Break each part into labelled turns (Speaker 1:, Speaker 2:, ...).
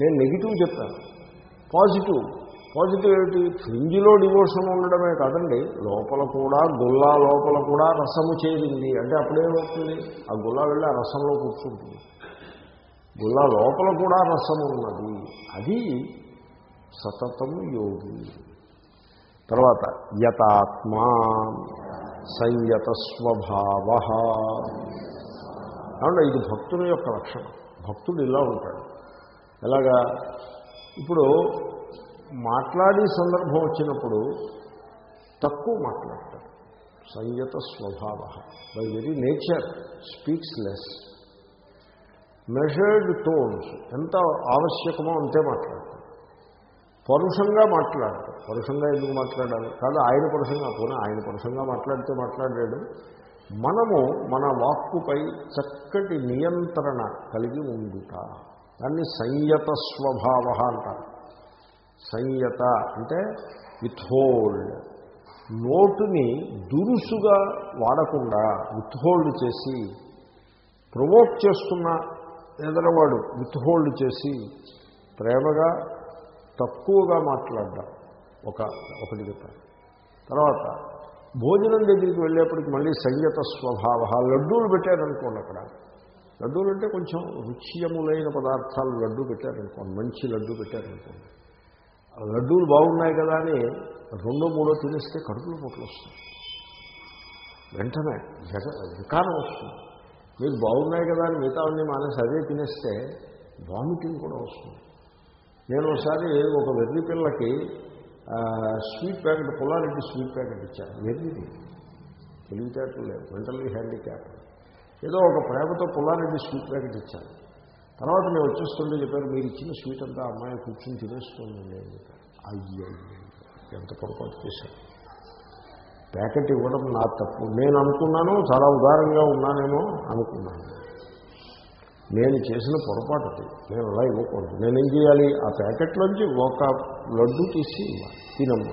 Speaker 1: నేను నెగిటివ్ చెప్పాను positive. Positive ఏమిటి? ఫ్రింజిలో డివోషన్ ఉండడమే కాదండి. లోపల కూడా గుల్లా లోపల కూడా రసము చేరింది. అంటే అప్పుడేమవుతుంది? ఆ గుల్లా వెళ్ళి ఆ రసంలో కూర్చుంటుంది. గుల్లా లోపల కూడా రసం ఉన్నది. అది సతతం యోగి. తర్వాత యతాత్మా సంయత స్వభావ. కాబట్టి ఇది భక్తుని యొక్క లక్షణం. భక్తుడు ఇలా ఉంటాడు. ఎలాగా? ఇప్పుడు మాట్లాడే సందర్భం వచ్చినప్పుడు తక్కువ మాట్లాడతాడు సంయత స్వభావ by very nature speaks less measured tones ఎంత ఆవశ్యకమో అంతే మాట్లాడతారు. పరుషంగా మాట్లాడతారు. పరుషంగా ఎందుకు మాట్లాడాలి? కాదు ఆయన పరుషంగా పోనీ ఆయన పరుషంగా మాట్లాడితే మాట్లాడాడు మనము మన వాక్కుపై చక్కటి నియంత్రణ కలిగి ఉండుట. దాన్ని సంయత స్వభావ అంటారు. సంయత అంటే విత్హోల్డ్ నోటుని దురుసుగా వాడకుండా విత్హోల్డ్ చేసి ప్రొవోక్ చేస్తున్న ఎదరవాడు విత్హోల్డ్ చేసి ప్రేమగా తక్కువగా మాట్లాడడం. ఒక ఒకటి చెప్పారు తర్వాత భోజనం దగ్గరికి వెళ్ళేప్పటికి మళ్ళీ సంయత స్వభావ లడ్డూలు పెట్టారనుకోండి అక్కడ. లడ్డూలు అంటే కొంచెం రుచ్యములైన పదార్థాలు లడ్డు పెట్టారనుకోండి మంచి లడ్డు పెట్టారనుకోండి ఆ లడ్డూలు బాగున్నాయి కదా అని రెండో మూడో తినేస్తే కడుపులో పొట్లు వస్తాయి. వెంటనే జగ వికారం వస్తుంది. మీకు బాగున్నాయి కదా అని మిగతావన్నీ మానేసి అదే తినేస్తే వామిటింగ్ కూడా వస్తుంది. నేను ఒకసారి ఒక వెర్రి పిల్లకి sweet packet Pullareddy sweet packet ఇచ్చాను. వెర్రిది. తెలివితేటలు లేవు. మెంటల్లీ హ్యాండిక్యాప్ ఏదో ఒక ప్రేమతో పుల్లారెడ్డి స్వీట్ ప్యాకెట్ ఇచ్చాను తర్వాత నేను వచ్చేస్తుంటే చెప్పారు మీరు ఇచ్చిన స్వీట్ అంతా అమ్మాయి కూర్చొని తినేస్తుందండి అని చెప్పారు. అయ్యో ఎంత పొరపాటు చేశాను ప్యాకెట్ ఇవ్వడం నా తప్పు. నేను అనుకున్నాను చాలా ఉదారంగా ఉన్నానేమో అనుకున్నాను. నేను చేసిన పొరపాటు అది. నేను అలా ఇవ్వకూడదు. నేనేం చేయాలి? ఆ ప్యాకెట్లోంచి ఒక లడ్డు తీసి ఇవ్వాలి. తినమ్మ.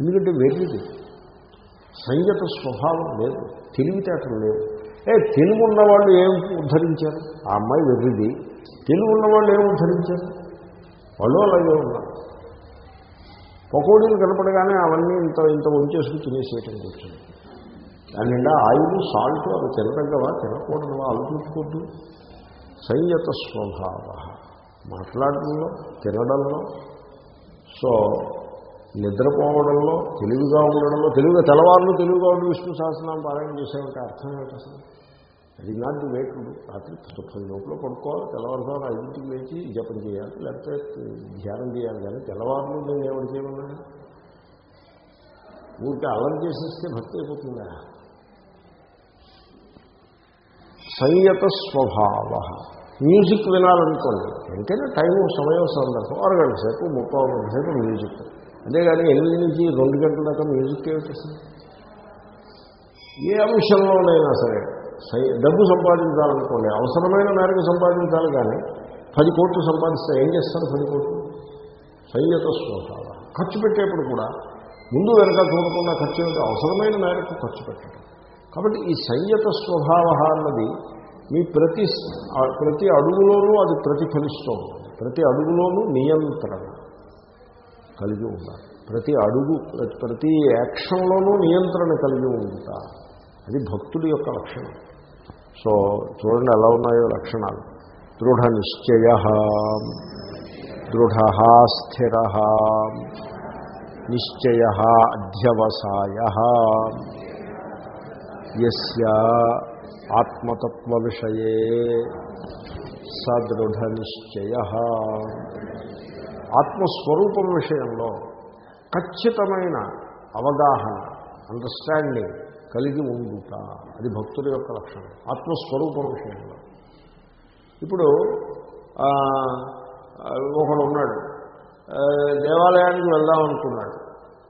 Speaker 1: ఎందుకంటే వెర్రిది సంగత స్వభావం లేదు. తెలివితేటలు లేవు. ఏ తెలుగు ఉన్నవాళ్ళు ఏం ఉద్ధరించారు? ఆ అమ్మాయి వెర్రిది. తెలుగు ఉన్నవాళ్ళు ఏం ఉద్ధరించారు? వాళ్ళు అలాగే ఉన్నారు. పకోడీలు కనపడగానే అవన్నీ ఇంత ఇంత వంచేసుకుని తినేసేయటం కూర్చొని దాని నిండా ఆయిల్ సాల్ట్ అవి తినదగ్గవా? తినకూడదువా ఆలోచించుకోద్దు సంయత స్వభావ. మాట్లాడడంలో తినడంలో. సో నిద్రపోవడంలో తెలివిగా ఉండడంలో తెలివిగా తెల్లవారులు తెలివిగా ఉండి విష్ణు సహస్రనామం పారాయణ చేసేవంటే అర్థం ఏమిటి అసలు? అది నాట్ ది వేటుడు రాత్రి తొమ్మిది లోపల పడుకోవాలి తెల్లవారుజామున ఐదింటికి లేచి జపం చేయాలి లేకపోతే ధ్యానం చేయాలి కానీ తెల్లవారులు నేను ఎవరు చేయమన్నాను ఊరికి అల్లరి చేసేస్తే భక్తి అయిపోతుందా? సంయత స్వభావ. మ్యూజిక్ వినాలనుకోండి ఎంతైనా టైం సమయం సందర్భం అరగంట సేపు ముప్పై గంట సేపు మ్యూజిక్. అంతేగాని ఎనిమిది నుంచి రెండు గంటల దాకా మ్యూజిక్ ఏమిటేస్తుంది ఏ అంశంలోనైనా సరే డబ్బు సంపాదించాలనుకోండి అవసరమైన మేరకు సంపాదించాలి కానీ పది కోట్లు సంపాదిస్తే ఏం చేస్తారు పది కోట్లు? సంయత స్వభావ. ఖర్చు పెట్టేప్పుడు కూడా ముందు వెనక చూడకుండా ఖర్చు అవసరమైన మేరకు ఖర్చు పెట్టడం. కాబట్టి ఈ సంయత స్వభావ అన్నది మీ ప్రతి ప్రతి అడుగులోనూ అది ప్రతిఫలిస్తూ ఉంటుంది ప్రతి అడుగులోనూ నియంత్రణ. కలిగి ఉండాలి. ప్రతి అడుగు ప్రతి యాక్షన్లోనూ నియంత్రణ కలిగి ఉంటా. అది భక్తుడి యొక్క లక్షణం. సో చూడండి ఎలా ఉన్నాయో లక్షణాలు. దృఢ నిశ్చయ దృఢ స్థిర నిశ్చయ అధ్యవసాయ. యస్య ఆత్మతత్వ విషయ సదృఢ నిశ్చయ. ఆత్మస్వరూపం విషయంలో ఖచ్చితమైన అవగాహన అండర్స్టాండింగ్ కలిగి ఉండుట. అది భక్తుల యొక్క లక్షణం ఆత్మస్వరూపం విషయంలో. ఇప్పుడు ఒకడు ఉన్నాడు దేవాలయానికి వెళ్దాం అనుకున్నాడు.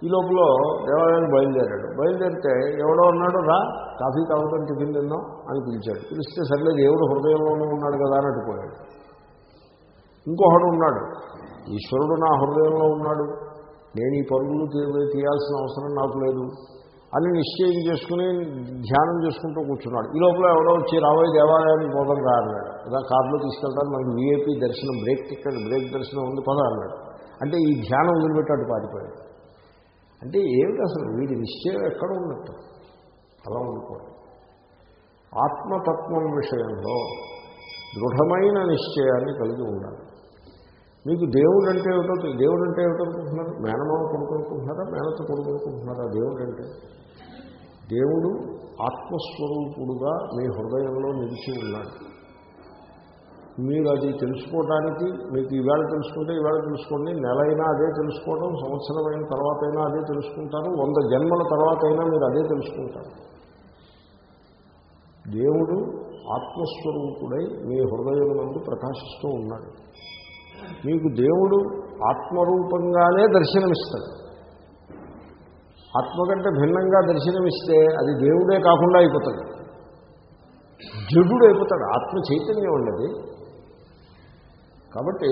Speaker 1: ఈ లోపల దేవాలయానికి బయలుదేరాడు. బయలుదేరితే ఎవడో ఉన్నాడు రా కాఫీ తాగుతాం టిఫిన్ తిందాం అని పిలిచాడు. పిలిస్తే సర్లే దేవుడు హృదయంలోనే ఉన్నాడు కదా అని అటుపోయాడు ఇంకొకడు ఉన్నాడు ఈశ్వరుడు నా హృదయంలో ఉన్నాడు. నేను ఈ పరుగులు తీయాల్సిన అవసరం నాకు లేదు అని నిశ్చయం చేసుకుని ధ్యానం చేసుకుంటూ కూర్చున్నాడు. ఈ లోపల ఎవడో వచ్చి రాబోయే దేవాలయానికి పోదాం రా అన్నాడు. ఇలా కార్లో తీసుకెళ్తాను మనకి వీఐపీ దర్శనం బ్రేక్ టికెట్ బ్రేక్ దర్శనం ఉంది పద అన్నాడు. అంటే ఈ ధ్యానం వదిలిపెట్టాడు పాటిపోయాడు అంటే ఏమిటి అసలు? వీడి నిశ్చయం ఎక్కడ ఉన్నట్టు? అలా ఉండిపోయి ఆత్మతత్వం విషయంలో దృఢమైన నిశ్చయాన్ని కలిగి ఉండాలి. మీకు దేవుడు అంటే ఏమిటో దేవుడు అంటే ఏమిటో అనుకుంటున్నారు? మేనమామ కొడుకు అనుకుంటున్నారా మేనత కొడుకు అనుకుంటున్నారా దేవుడు అంటే దేవుడు ఆత్మస్వరూపుడుగా మీ హృదయంలో నిలిచి ఉన్నాడు. మీరు అది తెలుసుకోవడానికి మీకు ఈవేళ తెలుసుకుంటే ఈవేళ తెలుసుకోండి నెల అయినా అదే తెలుసుకోవడం సంవత్సరమైన తర్వాత అయినా అదే తెలుసుకుంటారు వంద జన్మల తర్వాత అయినా మీరు అదే తెలుసుకుంటారు. దేవుడు ఆత్మస్వరూపుడై మీ హృదయం నందు ప్రకాశిస్తూ ఉన్నాడు. మీకు దేవుడు ఆత్మరూపంగానే దర్శనమిస్తాడు. ఆత్మ కంటే భిన్నంగా దర్శనమిస్తే అది దేవుడే కాకుండా అయిపోతాడు. జడుడు అయిపోతాడు. ఆత్మ చైతన్యం ఉన్నది కాబట్టి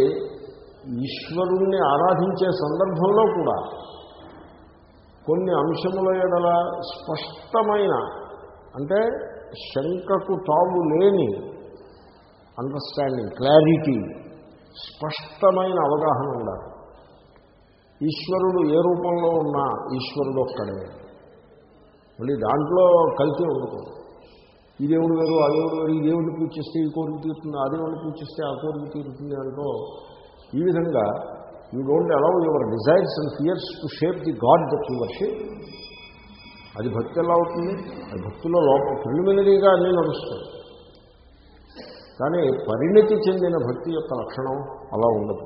Speaker 1: ఈశ్వరుణ్ణి ఆరాధించే సందర్భంలో కూడా కొన్ని అంశముల ఎడల స్పష్టమైన అంటే శంకకు తావు లేని అండర్స్టాండింగ్ క్లారిటీ స్పష్టమైన అవగాహన ఉండాలి. ఈశ్వరుడు ఏ రూపంలో ఉన్నా ఈశ్వరుడు ఒక్కడే. మళ్ళీ దాంట్లో కలిసి ఉండకూడదు. ఈ దేవుడు వేరు ఆ దేవుడు వేరు ఈ దేవుడిని పూజిస్తే ఈ కోరిక తీరుతుంది ఆ దేవుడిని పూజిస్తే ఆ కోరిక తీరుతుంది అంటూ ఈ విధంగా you don't allow your desires and fears to shape the God that your shape అది భక్తి ఎలా అవుతుంది? అది భక్తిలో లోపం. ప్రిలిమినరీగా అన్నీ నడుస్తుంది కానీ పరిణతి చెందిన భక్తి యొక్క లక్షణం అలా ఉండదు.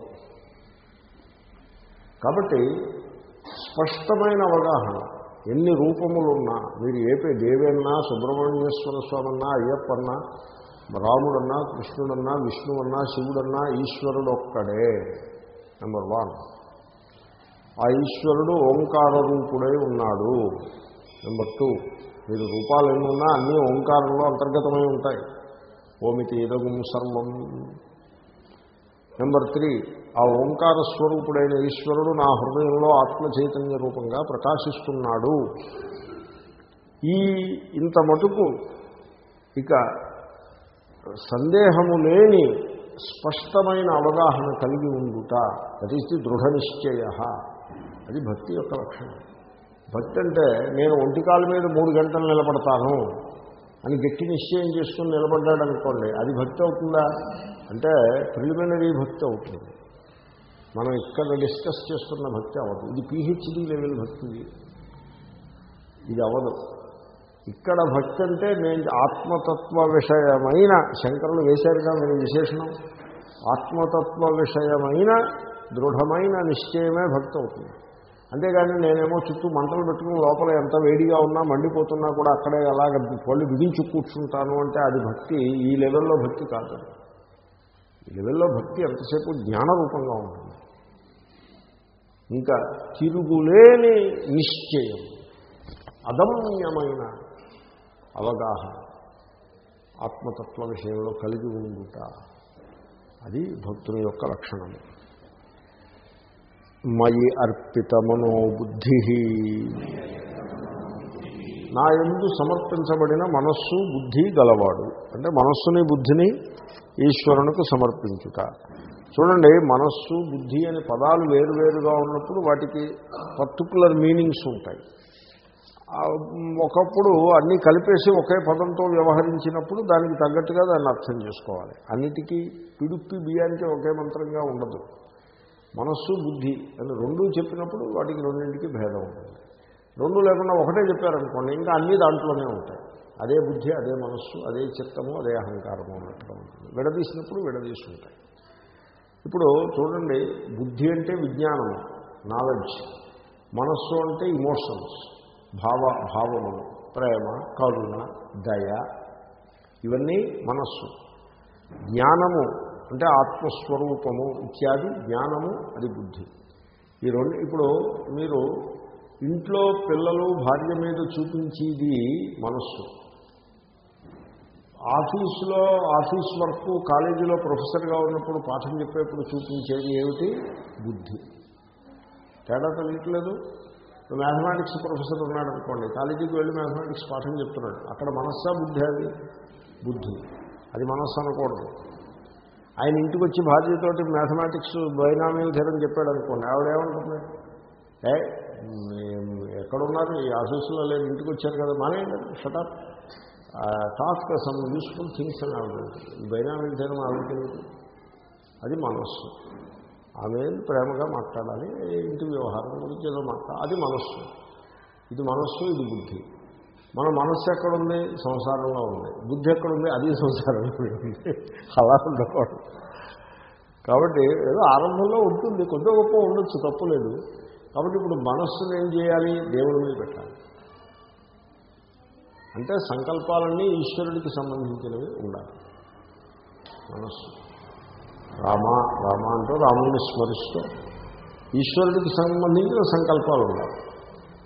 Speaker 1: కాబట్టి స్పష్టమైన అవగాహన ఎన్ని రూపములున్నా మీరు ఏపీ దేవేన్నా సుబ్రహ్మణ్యేశ్వర స్వామన్నా అయ్యప్పన్నా రాముడన్నా కృష్ణుడన్నా విష్ణువన్నా శివుడన్నా ఈశ్వరుడు ఒక్కడే నెంబర్ వన్ ఆ ఈశ్వరుడు ఓంకార రూపుడై ఉన్నాడు. నెంబర్ టూ మీరు రూపాలు ఎన్ని ఉన్నా అన్నీ ఓంకారంలో అంతర్గతమై ఉంటాయి. ఓమితి ఇదగుం సర్వం. నెంబర్ త్రీ ఆ ఓంకార స్వరూపుడైన ఈశ్వరుడు నా హృదయంలో ఆత్మ చైతన్య రూపంగా ప్రకాశిస్తున్నాడు. ఈ ఇంత మటుకు ఇక సందేహము లేని స్పష్టమైన అవగాహన కలిగి ఉండుట దట్ ఈస్ ది దృఢ నిశ్చయ. అది భక్తి యొక్క లక్షణం. భక్తి అంటే నేను ఒంటికాల మీద మూడు గంటలు నిలబడతాను. అని గట్టి నిశ్చయం చేసుకుని నిలబడ్డాడు అనుకోండి అది భక్తి అవుతుందా? అంటే ప్రిలిమినరీ భక్తి అవుతుంది. మనం ఇక్కడ డిస్కస్ చేస్తున్న భక్తి అవ్వదు. ఇది పిహెచ్డి లెవెల్ భక్తి. ఇది అవ్వదు. ఇక్కడ భక్తి అంటే నేను ఆత్మతత్వ విషయమైన శంకరులు వేశారుగా మీరు విశేషణం. ఆత్మతత్వ విషయమైన దృఢమైన నిశ్చయమే భక్తి అవుతుంది. అంతేగాని నేనేమో చుట్టూ మంటలు పెట్టుకుని లోపల ఎంత వేడిగా ఉన్నా మండిపోతున్నా కూడా అక్కడే అలాగ పళ్ళు బిగించి కూర్చుంటాను అంటే అది భక్తి. ఈ లెవెల్లో భక్తి కాదు. ఈ లెవెల్లో భక్తి ఎంతసేపు జ్ఞానరూపంగా ఉంటుంది. ఇంకా తిరుగులేని నిశ్చయం అదమ్యమైన అవగాహన ఆత్మతత్వ విషయంలో కలిగి ఉండుట అది భక్తుని యొక్క లక్షణము మయి అర్పిత మనోబుద్ధి నా ఎందు సమర్పించబడిన మనస్సు బుద్ధి గలవాడు. అంటే మనస్సుని బుద్ధిని ఈశ్వరునికి సమర్పించుట. చూడండి మనస్సు బుద్ధి అనే పదాలు వేరువేరుగా ఉన్నప్పుడు వాటికి పర్టికులర్ మీనింగ్స్ ఉంటాయి. ఒకప్పుడు అన్నీ కలిపేసి ఒకే పదంతో వ్యవహరించినప్పుడు దానికి తగ్గట్టుగా దాన్ని అర్థం చేసుకోవాలి. అన్నిటికీ పిడుప్పి బియ్యానికి ఒకే మంత్రంగా ఉండదు. మనస్సు బుద్ధి అని రెండూ చెప్పినప్పుడు వాటికి రెండింటికి భేదం ఉంటుంది. రెండు లేకుండా ఒకటే చెప్పారనుకోండి ఇంకా అన్నీ దాంట్లోనే ఉంటాయి. అదే బుద్ధి అదే మనస్సు అదే చిత్తము అదే అహంకారము అన్నట్టుగా ఉంటుంది. విడదీసినప్పుడు విడదీస్తుంటాయి ఇప్పుడు చూడండి బుద్ధి అంటే విజ్ఞానము నాలెడ్జ్ మనస్సు అంటే ఇమోషన్స్ భావ భావములు ప్రేమ కరుణ దయ. ఇవన్నీ మనస్సు. జ్ఞానము అంటే ఆత్మస్వరూపము ఇత్యాది జ్ఞానము అది బుద్ధి. ఈ రెండు ఇప్పుడు మీరు ఇంట్లో పిల్లలు భార్య మీద చూపించేది మనస్సు. ఆఫీసులో ఆఫీస్ వర్క్ కాలేజీలో ప్రొఫెసర్గా ఉన్నప్పుడు పాఠం చెప్పేప్పుడు చూపించేది ఏమిటి? బుద్ధి. తేడా తెలియట్లేదు? మ్యాథమెటిక్స్ ప్రొఫెసర్ ఉన్నాడు అనుకోండి కాలేజీకి వెళ్ళి మ్యాథమెటిక్స్ పాఠం చెప్తున్నాడు. అక్కడ మనస్సా బుద్ధి అది? బుద్ధి. అది మనస్సు అనకూడదు. ఆయన ఇంటికి వచ్చి భార్యతోటి మ్యాథమెటిక్స్ బైనామియల్ థిరం చెప్పాడు అనుకోండి ఆవిడేమంటుంది ఏ ఎక్కడున్నారు? ఈ ఆఫీసులో లేదు ఇంటికి వచ్చారు కదా మానేయండి shut up task some useful things అని ఆవిడ ఈ బైనామియల్ ఆవిడ అది మనస్సు. ఆమె ప్రేమగా మాట్లాడాలి ఇంటి వ్యవహారం గురించి ఏదో మాట్లాడాలి అది మనస్సు. ఇది మనస్సు ఇది బుద్ధి. మన మనస్సు ఎక్కడుంది? సంసారంలో ఉంది. బుద్ధి ఎక్కడుంది? అది సంసారంలో ఉంది. అలా ఉండకూడదు. కాబట్టి ఏదో ఆరంభంలో ఉంటుంది. కొద్ది గొప్ప ఉండొచ్చు తప్పులేదు కాబట్టి ఇప్పుడు మనస్సును ఏం చేయాలి? దేవుడి మీద పెట్టాలి. అంటే సంకల్పాలన్నీ ఈశ్వరుడికి సంబంధించినవి ఉండాలి. మనస్సు. రామ రామ అంటూ రాముని స్మరిస్తూ ఈశ్వరుడికి సంబంధించిన సంకల్పాలు ఉండాలి.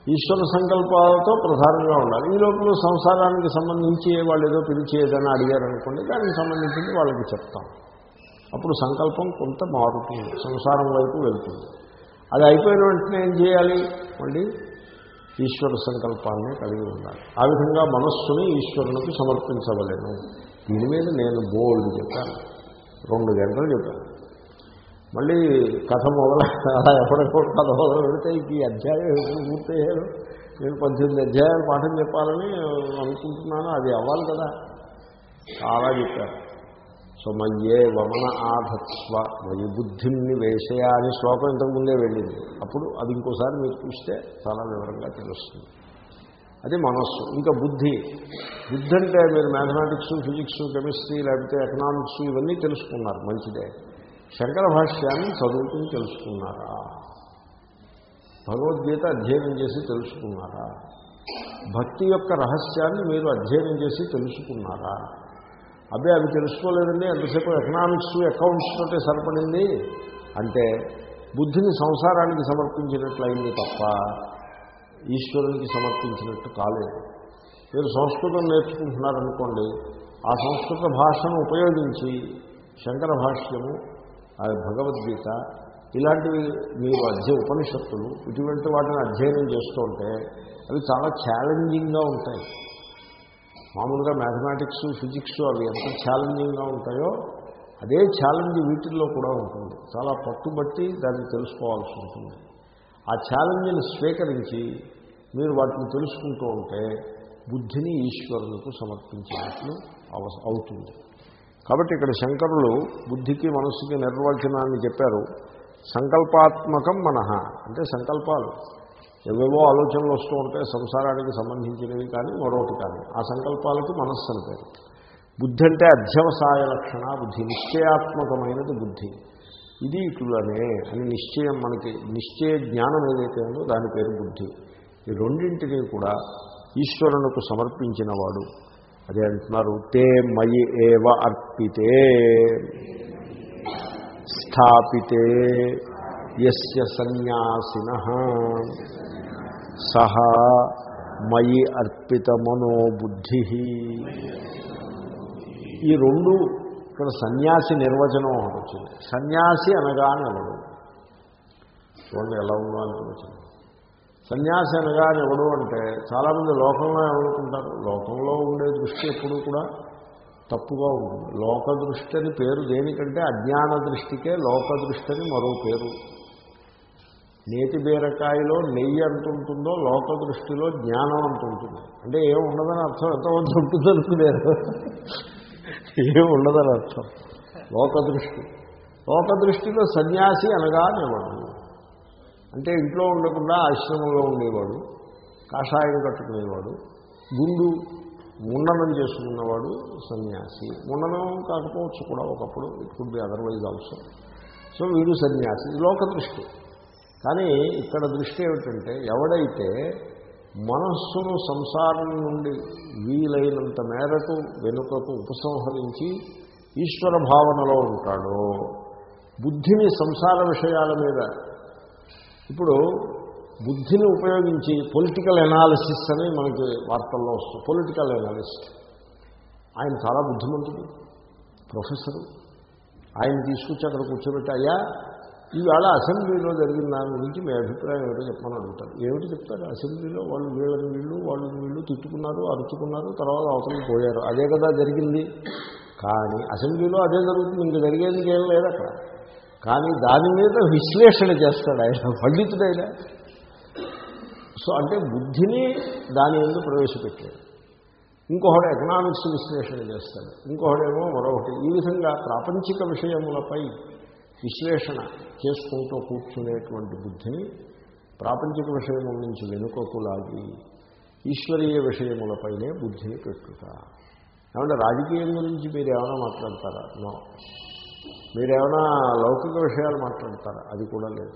Speaker 1: ఈశ్వర సంకల్పాలతో ప్రధానంగా ఉండాలి. ఈ లోపల సంసారానికి సంబంధించి వాళ్ళు ఏదో పిలిచి ఏదైనా అడిగారనుకోండి దానికి సంబంధించింది వాళ్ళకి చెప్తాం. అప్పుడు సంకల్పం కొంత మారుతుంది సంసారం వైపు వెళ్తుంది. అది అయిపోయిన వెంటనే ఏం చేయాలి? మళ్ళీ ఈశ్వర సంకల్పాన్ని కలిగి ఉండాలి. ఆ విధంగా మనస్సుని ఈశ్వరునికి సమర్పించవలేను. దీని మీద నేను బోల్డ్ చెప్పాను. రెండు గంటలు చెప్పాను. మళ్ళీ కథ మొదల అలా ఎప్పటికప్పుడు కథ మొదలు పెడితే ఈ అధ్యాయం ఎప్పుడు పూర్తయ్యారు నేను పద్దెనిమిది అధ్యాయాలు పాఠం చెప్పాలని అనుకుంటున్నాను అది అవ్వాలి కదా. చాలా చెప్పారు. సో మయ్యే వమన ఆధత్స్వ మయి బుద్ధిని వేషయ అనే శ్లోకం ఇంతకుముందే వెళ్ళింది. అప్పుడు అది ఇంకోసారి మీరు చూస్తే చాలా వివరంగా తెలుస్తుంది. అది మనస్సు. ఇంకా బుద్ధి. బుద్ధి అంటే మీరు మ్యాథమెటిక్స్ ఫిజిక్స్ కెమిస్ట్రీ లేకపోతే ఎకనామిక్స్ ఇవన్నీ తెలుసుకున్నారు మంచిదే. శంకర భాష్యాన్ని చదువుకుని తెలుసుకున్నారా? భగవద్గీత అధ్యయనం చేసి తెలుసుకున్నారా? భక్తి యొక్క రహస్యాన్ని మీరు అధ్యయనం చేసి తెలుసుకున్నారా? అదే అవి తెలుసుకోలేదండి. ఎంతసేపు ఎకనామిక్స్ అకౌంట్స్ తోటే సరిపడింది? అంటే బుద్ధిని సంసారానికి సమర్పించినట్లయింది తప్ప ఈశ్వరునికి సమర్పించినట్టు కాలేదు. మీరు సంస్కృతం నేర్చుకుంటున్నారనుకోండి ఆ సంస్కృత భాషను ఉపయోగించి శంకర భాష్యము భగవద్గీత. ఇలాంటివి మీరు అధ్యయ ఉపనిషత్తులు ఇటువంటి వాటిని అధ్యయనం చేస్తుంటే అవి చాలా ఛాలెంజింగ్గా ఉంటాయి. మామూలుగా మ్యాథమెటిక్స్ ఫిజిక్స్ అవి ఎంత ఛాలెంజింగ్గా ఉంటాయో అదే ఛాలెంజ్ వీటిల్లో కూడా ఉంటుంది. చాలా పట్టుబట్టి దాన్ని తెలుసుకోవాల్సి ఉంటుంది. ఆ ఛాలెంజ్ని స్వీకరించి మీరు వాటిని తెలుసుకుంటూ ఉంటే బుద్ధిని ఈశ్వరులకు సమర్పించినట్లు అవ అవుతుంది. కాబట్టి ఇక్కడ శంకరులు బుద్ధికి మనస్సుకి నిర్వచనాన్ని చెప్పారు. సంకల్పాత్మకం మనహ అంటే సంకల్పాలు. ఏవేవో ఆలోచనలు వస్తూ ఉంటాయి సంసారానికి సంబంధించినవి కానీ మరొకటి కానీ ఆ సంకల్పాలకి మనస్సు అని పేరు. బుద్ధి అంటే అధ్యవసాయ లక్షణ బుద్ధి నిశ్చయాత్మకమైనది బుద్ధి. ఇది ఇట్లనే అని నిశ్చయం మనకి నిశ్చయ జ్ఞానం ఏదైతే ఉందో దాని పేరు బుద్ధి. ఈ రెండింటినీ కూడా ఈశ్వరునికి సమర్పించిన వాడు అదే అంటున్నారు తే మయి ఏవ అర్పితే. స్థాపితే ఎస్య సన్యాసిన. సహ మయి అర్పిత మనోబుద్ధి ఈ రెండు ఇక్కడ సన్యాసి నిర్వచనం ఒకటి వచ్చింది. సన్యాసి అనగానే ఎవడు చూడండి ఎలా ఉందో అనిపించింది సన్యాసి అనగానే ఎవడు అంటే చాలామంది లోకంలో ఏమనుకుంటారు? లోకంలో ఉండే దృష్టి ఎప్పుడూ కూడా తప్పుగా ఉంటుంది. లోక దృష్టి అని పేరు దేనికంటే అజ్ఞాన దృష్టికే లోక దృష్టి అని మరో పేరు. నేతి బీరకాయలో నెయ్యి అంటుంటుందో లోక దృష్టిలో జ్ఞానం అంటుంటుంది అంటే ఏం ఉండదని అర్థం ఎంతమంది ఉంటుంది అనుకున్నారు ఏం ఉండదని అర్థం? లోక దృష్టి లోక దృష్టిలో సన్యాసి అనగానేవాడు. అంటే ఇంట్లో ఉండకుండా ఆశ్రమంలో ఉండేవాడు కాషాయం కట్టుకునేవాడు గుండు ముండనం చేసుకున్నవాడు సన్యాసి. ముండనం కాకపోవచ్చు కూడా ఒకప్పుడు it could be otherwise also so వీడు సన్యాసి లోక దృష్టి. కానీ ఇక్కడ దృష్టి ఏమిటంటే ఎవడైతే మనస్సును సంసారం నుండి వీలైనంత మేరకు వెనుకకు ఉపసంహరించి ఈశ్వర భావనలో ఉంటాడో బుద్ధిని సంసార విషయాల మీద ఇప్పుడు బుద్ధిని ఉపయోగించి పొలిటికల్ ఎనాలిసిస్ అని మనకి వార్తల్లో వస్తుంది పొలిటికల్ ఎనాలిస్ట్ ఆయన చాలా బుద్ధిమంతుడు ప్రొఫెసరు ఆయన తీసుకొచ్చి అక్కడ కూర్చోబెట్టి అయ్యా ఈవేళ అసెంబ్లీలో జరిగిన దాని గురించి మీ అభిప్రాయం ఏమిటో చెప్పమని అడుగుతారు ఏమిటి చెప్తారు అసెంబ్లీలో వాళ్ళు వీళ్ళని వీళ్ళు వాళ్ళని వీళ్ళు తిట్టుకున్నారు అరుచుకున్నారు తర్వాత అవతలకి పోయారు. అదే కదా జరిగింది. కానీ అసెంబ్లీలో అదే జరుగుతుంది. ఇంకా జరిగేది ఏం లేదు అక్కడ. కానీ దాని మీద విశ్లేషణ చేస్తాడు ఆయన పండితుడైనా. సో అంటే బుద్ధిని దాని ఎందుకు ప్రవేశపెట్టాడు. ఇంకొకడు ఎకనామిక్స్ విశ్లేషణ చేస్తాడు ఇంకొకడేమో మరొకటి. ఈ విధంగా ప్రాపంచిక విషయములపై విశ్లేషణ చేసుకుంటూ కూర్చునేటువంటి బుద్ధిని ప్రాపంచిక విషయముల నుంచి వెనుకకు లాగి ఈశ్వరీయ విషయములపైనే బుద్ధిని పెట్టుట. ఏమంటే రాజకీయం గురించి మీరు ఏమైనా మాట్లాడతారా? నో. మీరేమైనా లౌకిక విషయాలు మాట్లాడతారా? అది కూడా లేదు.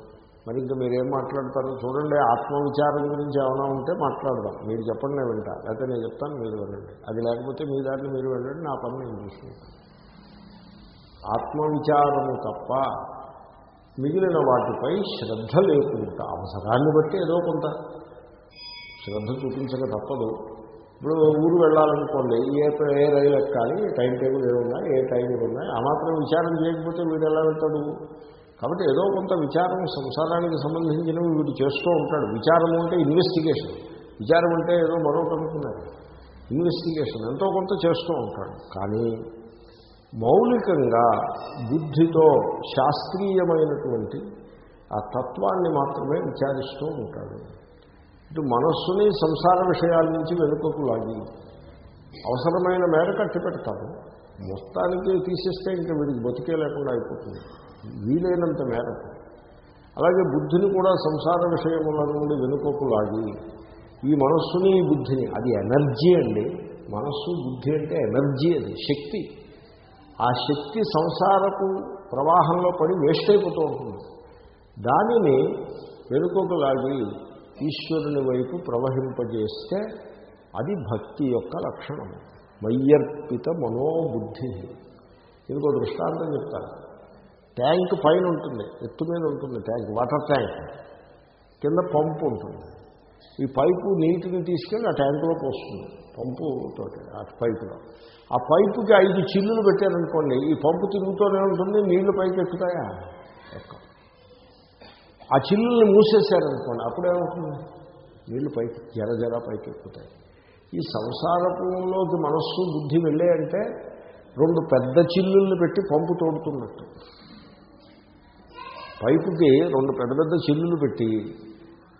Speaker 1: మరి ఇంకా మీరేం మాట్లాడతారో చూడండి ఆత్మవిచారం గురించి ఏమైనా ఉంటే మాట్లాడదాం. మీరు చెప్పండి నేను వింటా. లేకపోతే నేను చెప్తాను మీరు వెళ్ళండి. అది లేకపోతే మీ దాన్ని మీరు వెళ్ళండి నా పని నేను చూసుకుంటాను. ఆత్మవిచారము తప్ప మిగిలిన వాటిపై శ్రద్ధ లేకుండా అవసరాన్ని బట్టి ఏదో కొంత శ్రద్ధ చూపించక తప్పదు. ఇప్పుడు ఊరు వెళ్ళాలనుకోండి ఏ ఏ రైలు ఎక్కాలి టైం టేబుల్ ఏమున్నాయి ఏ టైంలు ఉన్నాయి ఆ మాత్రం విచారం చేయకపోతే వీడు ఎలా వెళ్తాడు? కాబట్టి ఏదో కొంత విచారం సంసారానికి సంబంధించినవి వీడు చేస్తూ ఉంటాడు. విచారము అంటే ఇన్వెస్టిగేషన్ విచారం అంటే ఏదో మరొక అనుకున్నారు ఇన్వెస్టిగేషన్ ఎంతో కొంత చేస్తూ ఉంటాడు. కానీ మౌలికంగా బుద్ధితో శాస్త్రీయమైనటువంటి ఆ తత్వాన్ని మాత్రమే విచారిస్తూ ఉంటాడు. ఇటు మనస్సుని సంసార విషయాల నుంచి వెనుకకు లాగి అవసరమైన మేర కట్టి పెడతారు. మొత్తానికి తీసేస్తే ఇంకా వీడికి బతికే లేకుండా అయిపోతుంది. వీలైనంత మేరకు. అలాగే బుద్ధిని కూడా సంసార విషయముల నుండి వెనుకకు లాగి ఈ మనస్సుని ఈ బుద్ధిని అది ఎనర్జీ అండి. మనస్సు బుద్ధి అంటే ఎనర్జీ అది శక్తి. ఆ శక్తి సంసారపు ప్రవాహంలో పడి వేస్ట్ అయిపోతూ ఉంటుంది. దానిని వెనుకకు లాగి ఈశ్వరుని వైపు ప్రవహింపజేస్తే అది భక్తి యొక్క లక్షణం. మయ్యర్పిత మనోబుద్ధి. ఇంకో దృష్టాంతం చెప్తాను. ట్యాంక్ పైన ఉంటుంది ఎత్తు మీద ఉంటుంది ట్యాంక్ వాటర్ ట్యాంక్. కింద పంపు ఉంటుంది. ఈ పైపు నీటిని తీసుకెళ్ళి ఆ ట్యాంకులో పోస్తుంది పంపు తోటి ఆ పైపులో. ఆ పైపుకి ఐదు చిల్లులు పెట్టారనుకోండి ఈ పంపు తిరుగుతూనే ఉంటుంది నీళ్ళు పైకి ఎక్కుతాయా ఎక్క ఆ చిల్లుల్ని మూసేశారనుకోండి అప్పుడేమవుతుంది? నీళ్ళు పైకి జర జర పైకి ఎక్కుతాయి ఈ సంసారపులోకి మనస్సు బుద్ధి వెళ్ళాయంటే రెండు పెద్ద చిల్లుల్ని పెట్టి పంపు తోడుతున్నట్టు. పైపుకి రెండు పెద్ద పెద్ద చిల్లులు పెట్టి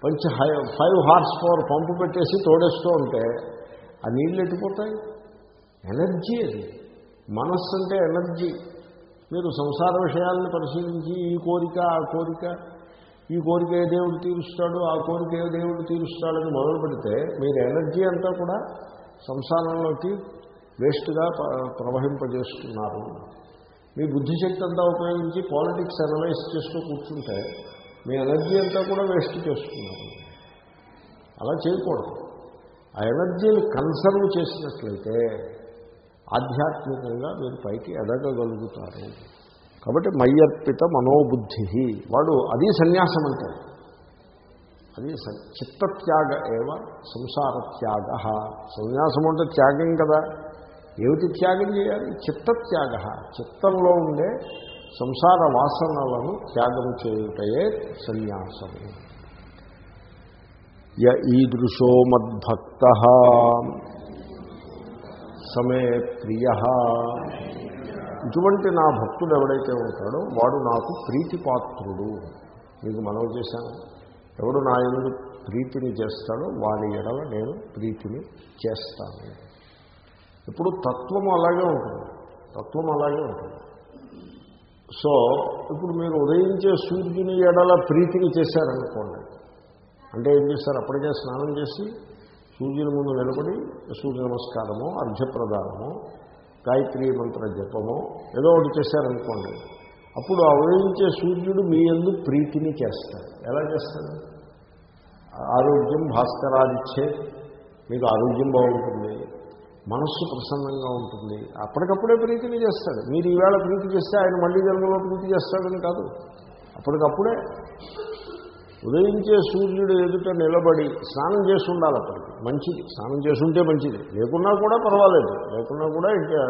Speaker 1: మంచి high five horse power pump పెట్టేసి తోడేస్తూ ఉంటే ఆ నీళ్ళు ఎట్టిపోతాయి? ఎనర్జీ అది. మనస్సు అంటే ఎనర్జీ. మీరు సంసార విషయాలను పరిశీలించి ఈ కోరిక ఆ కోరిక ఈ కోరిక ఏ దేవుడు తీరుస్తాడు ఆ కోరిక ఏ దేవుడు తీరుస్తాడని మొదలు పెడితే మీరు ఎనర్జీ అంతా కూడా సంసారంలోకి వేస్ట్గా ప్రవహింపజేస్తున్నారు. మీ బుద్ధిశక్తి అంతా ఉపయోగించి పాలిటిక్స్ అనలైజ్ చేస్తూ కూర్చుంటే మీ ఎనర్జీ అంతా కూడా వేస్ట్ చేస్తున్నారు. అలా చేయకూడదు. ఆ ఎనర్జీని కన్సర్వ్ చేసినట్లయితే ఆధ్యాత్మికంగా మీరు పైకి ఎదగగలుగుతారు. కాబట్టి మయ్యర్పిత మనోబుద్ధి వాడు అది సన్యాసం అంటే అది చిత్తత్యాగ ఏవ సంసార త్యాగ సన్యాసం అంటే త్యాగం కదా. ఏమిటి త్యాగం చేయాలి? చిత్తత్యాగ. చిత్తంలో ఉండే సంసార వాసనలను త్యాగం చేయుటయే సన్యాసము. య ఈదృశో మద్భక్త సమే ప్రియ ఇటువంటి నా భక్తుడు ఎవడైతే ఉంటాడో వాడు నాకు ప్రీతిపాత్రుడు. మీకు మనవి చేశాను. ఎవడు నా ఎందు ప్రీతిని చేస్తాడో వాడి ఎడల నేను ప్రీతిని చేస్తాను. ఇప్పుడు తత్వం అలాగే ఉంటుంది. తత్వం అలాగే ఉంటుంది. సో ఇప్పుడు మీరు ఉదయించే సూర్యుని ఎడల ప్రీతిని చేశారనుకోండి. అంటే ఏం చేస్తారు అప్పటికే స్నానం చేసి సూర్యుని ముందు నిలబడి సూర్య నమస్కారము అర్ఘ్యప్రదానము గాయత్రీ మంత్ర జపము ఏదో ఒకటి చేశారనుకోండి. అప్పుడు అవయించే సూర్యుడు మీ ఎందు ప్రీతిని చేస్తాడు. ఎలా చేస్తాడు? ఆరోగ్యం భాస్కరాదిచ్చే మీకు ఆరోగ్యం బాగుంటుంది మనస్సు ప్రసన్నంగా ఉంటుంది. అప్పటికప్పుడే ప్రీతిని చేస్తాడు. మీరు ఈవేళ ప్రీతి చేస్తే ఆయన మళ్ళీ జన్మలో ప్రీతి చేస్తాడని కాదు. అప్పటికప్పుడే ఉదయించే సూర్యుడు ఎదుట నిలబడి స్నానం చేసి ఉండాలి అప్పటికి. మంచిది. స్నానం చేసుంటే మంచిది. లేకున్నా కూడా పర్వాలేదు. లేకున్నా కూడా ఇంకా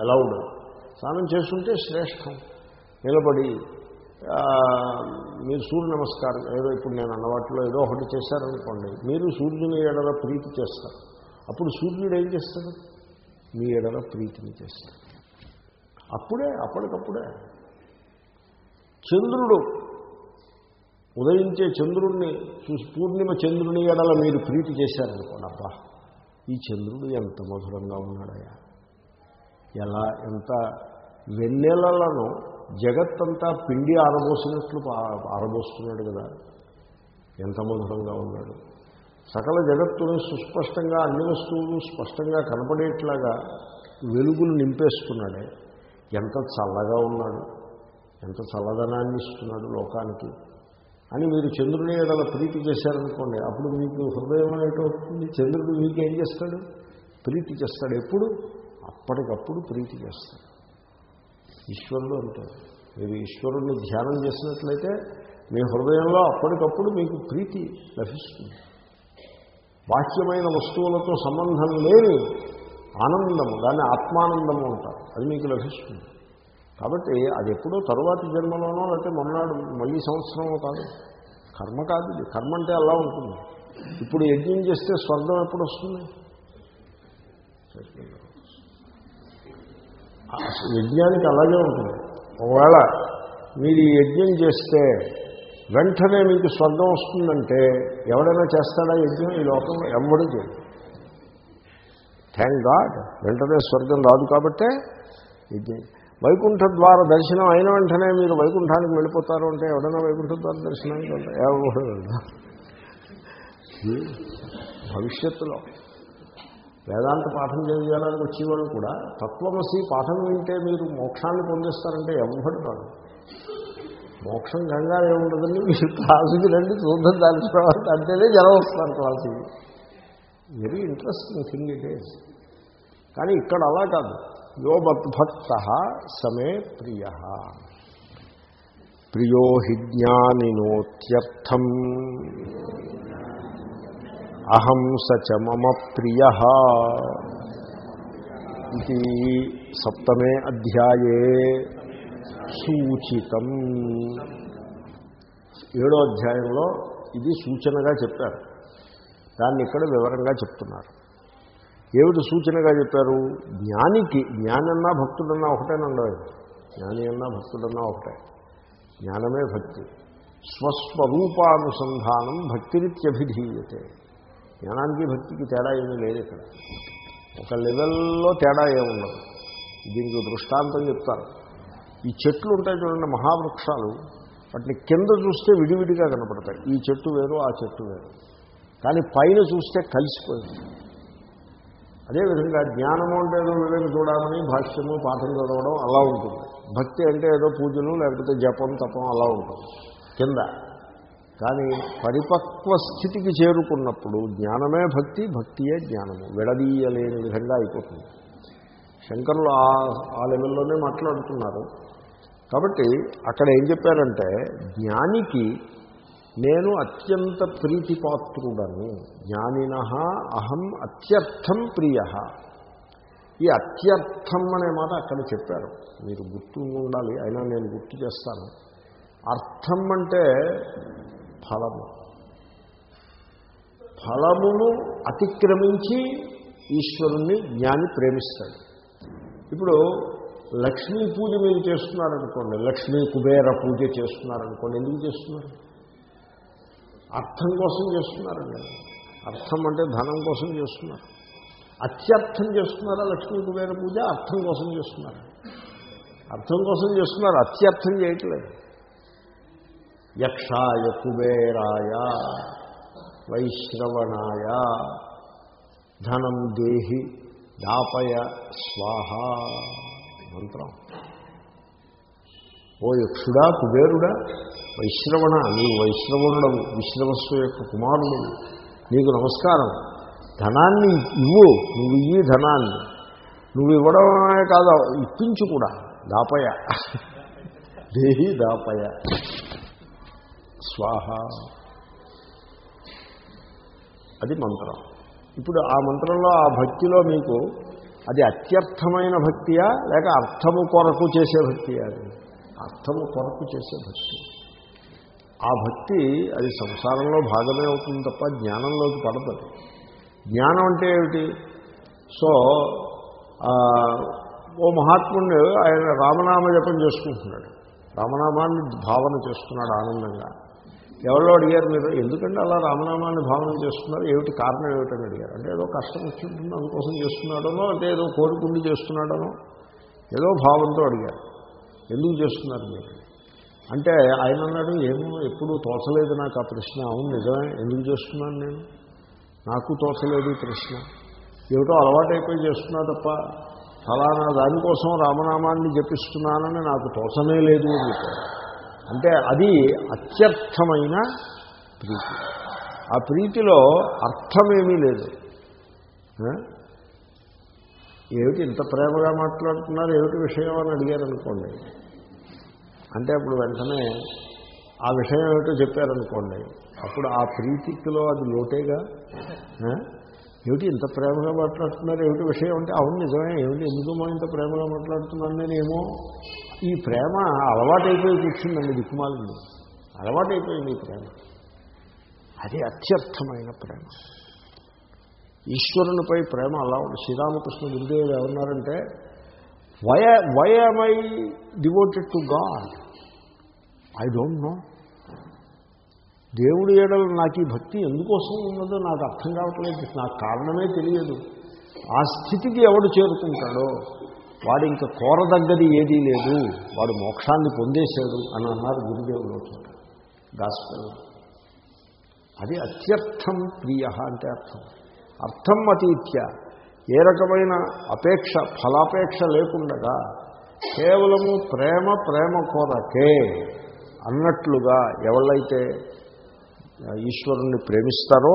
Speaker 1: అలౌడ్ స్నానం చేస్తుంటే శ్రేష్టం. నిలబడి మీరు సూర్య నమస్కారం ఏదో ఇప్పుడు నేను అన్నవాటిలో ఏదో ఒకటి చేశారనుకోండి మీరు సూర్యుని ఎడల ప్రీతి చేస్తారు. అప్పుడు సూర్యుడు ఏం చేస్తాడు? మీ ఎడల ప్రీతిని చేస్తాడు. అప్పుడే అప్పటికప్పుడే చంద్రుడు ఉదయించే చంద్రుణ్ణి చూసి పూర్ణిమ చంద్రుని ఎడల మీరు ప్రీతి చేశారనుకోండి అబ్బా ఈ చంద్రుడు ఎంత మధురంగా ఉన్నాడయ్యా. ఎలా ఎంత వెన్నెలలను జగత్తంతా పిండి ఆరబోసినట్లు ఆరబోస్తున్నాడు కదా. ఎంత మధురంగా ఉన్నాడు. సకల జగత్తుని సుస్పష్టంగా అన్ని వస్తువులు స్పష్టంగా కనపడేట్లాగా వెలుగులు నింపేస్తున్నాడే. ఎంత చల్లగా ఉన్నాడు. ఎంత చల్లదనాన్ని ఇస్తున్నాడు లోకానికి. అని మీరు చంద్రుని ఎడల ప్రీతి చేశారనుకోండి అప్పుడు మీకు హృదయం అనేటవుతుంది చంద్రుడు మీకు ఏం చేస్తాడు? ప్రీతి చేస్తాడు. ఎప్పుడు? అప్పటికప్పుడు ప్రీతి చేస్తాడు. ఈశ్వరుడు అంటారు మీరు ఈశ్వరుణ్ణి ధ్యానం చేసినట్లయితే మీ హృదయంలో అప్పటికప్పుడు మీకు ప్రీతి లభిస్తుంది. బాహ్యమైన వస్తువులతో సంబంధం లేని ఆనందము దాన్ని ఆత్మానందము అంటారు. అది మీకు లభిస్తుంది. కాబట్టి అది ఎప్పుడో తరువాతి జన్మలోనో లేకపోతే మొన్నాడు మళ్ళీ సంవత్సరంలో కాదు. కర్మ కాదు ఇది. కర్మ అంటే అలా ఉంటుంది. ఇప్పుడు యజ్ఞం చేస్తే స్వర్గం ఎప్పుడు వస్తుంది? యజ్ఞానికి అలాగే ఉంటుంది. ఒకవేళ మీరు ఈ యజ్ఞం చేస్తే వెంటనే మీకు స్వర్గం వస్తుందంటే ఎవడైనా చేస్తాడా యజ్ఞం? ఈ లోకంలో ఎవడు చేయడు. థ్యాంక్ గాడ్ వెంటనే స్వర్గం రాదు కాబట్టే యజ్ఞం. వైకుంఠ ద్వార దర్శనం అయిన వెంటనే మీరు వైకుంఠానికి వెళ్ళిపోతారు అంటే ఎవడైనా వైకుంఠ ద్వార దర్శనానికి వెళ్తారు. భవిష్యత్తులో వేదాంత పాఠం చేయాలని వచ్చేవాళ్ళు కూడా తత్వమసి పాఠం వింటే మీరు మోక్షాన్ని పొందిస్తారంటే ఎవరు కాదు. మోక్షం గంగా ఏముండదండి? మీరు క్లాసుకి రండి చూద్దాం దాల్చుకోవాలి అంటేనే జనం వస్తారు క్లాసుకి. Very interesting thing it is కానీ ఇక్కడ అలా కాదు. యో మద్భక్త సమే ప్రియ. ప్రియో హి జ్ఞానినోత్యర్థం. అహం సచ మమ ప్రియ. ఇది సప్తమే అధ్యాయే సూచితం. ఏడో అధ్యాయంలో ఇది సూచనగా చెప్పారు. దాన్ని ఇక్కడ వివరంగా చెప్తున్నారు. ఏమిటి సూచనగా చెప్పారు? జ్ఞానికి జ్ఞానన్నా భక్తుడన్నా ఒకటేనండి జ్ఞాని అన్నా భక్తుడన్నా ఒకటే. జ్ఞానమే భక్తి. స్వస్వరూపానుసంధానం భక్తిరిత్యభిధీయతే జ్ఞానానికి భక్తికి తేడా ఏమీ లేదు ఇక్కడ. ఒక లెవెల్లో తేడా ఏముండదు. దీనికి దృష్టాంతం చెప్తారు. ఈ చెట్లు ఉంటాయి చూడండి మహావృక్షాలు. వాటిని కింద చూస్తే విడివిడిగా కనపడతాయి. ఈ చెట్టు వేరు ఆ చెట్టు వేరు. కానీ పైన చూస్తే కలిసిపోయింది. అదేవిధంగా జ్ఞానము అంటే ఏదో వివేక చూడమని భాష్యము పాఠం చదవడం అలా ఉంటుంది. భక్తి అంటే ఏదో పూజలు లేకపోతే జపం తపం అలా ఉంటుంది. కింద. కానీ పరిపక్వ స్థితికి చేరుకున్నప్పుడు జ్ఞానమే భక్తి భక్తియే జ్ఞానము. విడదీయలేని విధంగా అయిపోతుంది. శంకరులు ఆ ఆ లెవెల్లోనే మాట్లాడుతున్నారు. కాబట్టి అక్కడ ఏం చెప్పారంటే జ్ఞానికి నేను అత్యంత ప్రీతిపాత్రుడను జ్ఞానిన అహం అత్యర్థం ప్రియ. ఈ అత్యర్థం అనే మాట అక్కడ చెప్పారు. మీరు గుర్తు ఉండాలి అయినా నేను గుర్తు చేస్తాను. అర్థం అంటే ఫలము. ఫలమును అతిక్రమించి ఈశ్వరుణ్ణి జ్ఞాని ప్రేమిస్తాడు. ఇప్పుడు లక్ష్మీ పూజ మీరు చేస్తున్నారనుకోండి లక్ష్మీ కుబేర పూజ చేస్తున్నారనుకోండి ఎందుకు చేస్తున్నారు? అర్థం కోసం చేస్తున్నారండి అర్థం అంటే ధనం కోసం చేస్తున్నారు. అత్యర్థం చేస్తున్నారా లక్ష్మీ కుబేర పూజ? అర్థం కోసం చేస్తున్నారు. అర్థం కోసం చేస్తున్నారు అత్యర్థం చేయట్లేదు. యక్షాయ కుబేరాయ వైశ్రవణాయ ధనం దేహి దాపయ స్వాహ మంత్రం. ఓ యక్షుడా కుబేరుడా వైశ్రవణ నీవు వైశ్రవణుడవు విశ్రవస్సు యొక్క కుమారుడు నీకు నమస్కారం. ధనాన్ని ఇవ్వు నువ్వు ఇయ్యి ధనాన్ని. నువ్వు ఇవ్వడమే కాదు ఇప్పించు కూడా దాపయ దేహి దాపయ స్వాహ. అది మంత్రం. ఇప్పుడు ఆ మంత్రంలో ఆ భక్తిలో మీకు అది అత్యర్థమైన భక్తియా లేక అర్థము కొరకు చేసే భక్తియా అది? అర్థము కొరకు చేసే భక్తి. ఆ భక్తి అది సంసారంలో భాగమే అవుతుంది తప్ప జ్ఞానంలోకి పడదు. జ్ఞానం అంటే ఏమిటి? సో ఓ మహాత్ముడు ఆయన రామనామ జపం చేసుకుంటున్నాడు. రామనామాన్ని భావన చేస్తున్నాడు ఆనందంగా. ఎవరో అడిగారు మీరు ఎందుకంటే అలా రామనామాన్ని భావన చేస్తున్నారు? ఏమిటి కారణం ఏమిటని అడిగారు. అంటే ఏదో కష్టం వచ్చింటుంది అందుకోసం చేస్తున్నాడనో అంటే ఏదో కోరుకుండి చేస్తున్నాడనో ఏదో భావంతో అడిగారు. ఎందుకు చేస్తున్నారు మీరు? అంటే ఆయన అన్నాడు ఏమో ఎప్పుడూ తోచలేదు నాకు ఆ ప్రశ్న. అవును నిజమే ఎందుకు చేస్తున్నాను నేను? నాకు తోచలేదు ఈ ప్రశ్న. ఏమిటో అలవాటైపోయి చేస్తున్నా తప్ప ఫలానా దానికోసం రామనామాన్ని జపిస్తున్నానని నాకు తోచనే లేదు అని చెప్పారు అంటే అది అత్యర్థమైన ప్రీతి. ఆ ప్రీతిలో అర్థమేమీ లేదు. ఏమిటి ఇంత ప్రేమగా మాట్లాడుతున్నారు? ఏమిటి విషయం అని అడిగారనుకోండి. అంటే అప్పుడు వెంటనే ఆ విషయం ఏమిటో చెప్పారనుకోండి. అప్పుడు ఆ ప్రీతిలో అది లోటేగా ఏమిటి ఇంత ప్రేమగా మాట్లాడుతున్నారు? ఏమిటి విషయం అంటే అవును నిజమే ఏమిటి ఎందుకు ఇంత ప్రేమగా మాట్లాడుతున్నాను నేనేమో ఈ ప్రేమ అలవాటైపోయి కూర్చుందండి దిక్కుమాలింది. అలవాటైపోయింది ఈ ప్రేమ. అది అత్యర్థమైన ప్రేమ. ఈశ్వరునిపై ప్రేమ అలా ఉంది. శ్రీరామకృష్ణ గురుదేవులు ఏమన్నారంటే వయ వయమై devoted to God. I don't know దేవుడి ఏడలు నాకు ఈ భక్తి ఎందుకోసం ఉన్నదో నాకు అర్థం కావట్లేదు. నాకు కారణమే తెలియదు. ఆ స్థితికి ఎవడు చేరుకుంటాడో వాడు ఇంకా కోరదగ్గది ఏదీ లేదు. వాడు మోక్షాన్ని పొందేశాడు అని అన్నారు గురుదేవులు గాస్పల్ అది అత్యర్థం ప్రియ అంటే అర్థం. అర్థం అతీత్య. ఏ రకమైన అపేక్ష ఫలాపేక్ష లేకుండగా కేవలము ప్రేమ ప్రేమ కోరకే అన్నట్లుగా ఎవళ్ళైతే ఈశ్వరుణ్ణి ప్రేమిస్తారో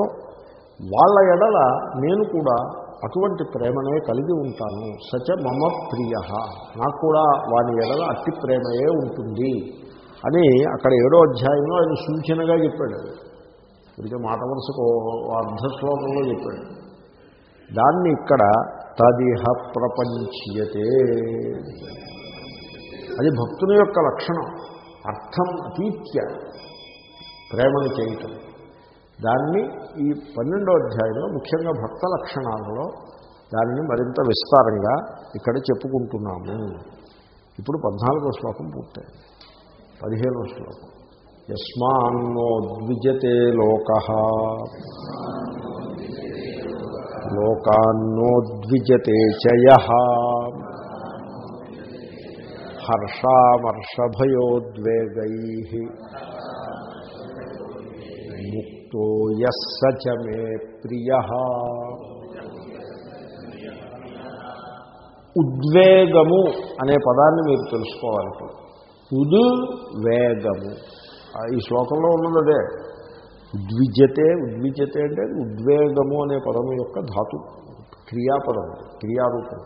Speaker 1: వాళ్ళ ఎడల నేను కూడా అటువంటి ప్రేమనే కలిగి ఉంటాను. సచ మమ ప్రియ. నాకు కూడా వాని ఎడల అట్టి ప్రేమయే ఉంటుంది అని అక్కడ ఏడో అధ్యాయంలో ఆయన సూచనగా చెప్పాడు. ఇదిగే మాట వరుసకు అర్ధ శ్లోకంలో చెప్పాడు. దాన్ని ఇక్కడ తదిహ ప్రపంచీయతే. అది భక్తుని యొక్క లక్షణం. అర్థం అతీత్య ప్రేమను చేయటం. దాన్ని ఈ పన్నెండో అధ్యాయంలో ముఖ్యంగా భక్త లక్షణాలలో దానిని మరింత విస్తారంగా ఇక్కడ చెప్పుకుంటున్నాము. ఇప్పుడు పద్నాలుగో శ్లోకం పూర్తయింది. పదిహేనో శ్లోకం. యస్మాన్నో ద్విజతే లోక. లోకాన్నో ద్విజతే చయ హర్షామర్షభయోద్వేగై ముక్తో యస్స చ మే ప్రియ ఉద్వేగము అనే పదాన్ని మీరు తెలుసుకోవాలి ఇప్పుడు. ఉద్వేగము ఈ శ్లోకంలో ఉన్నది అదే. ఉద్విజతే ఉద్విజతే అంటే ఉద్వేగము అనే పదము యొక్క ధాతు క్రియాపదం క్రియారూపం.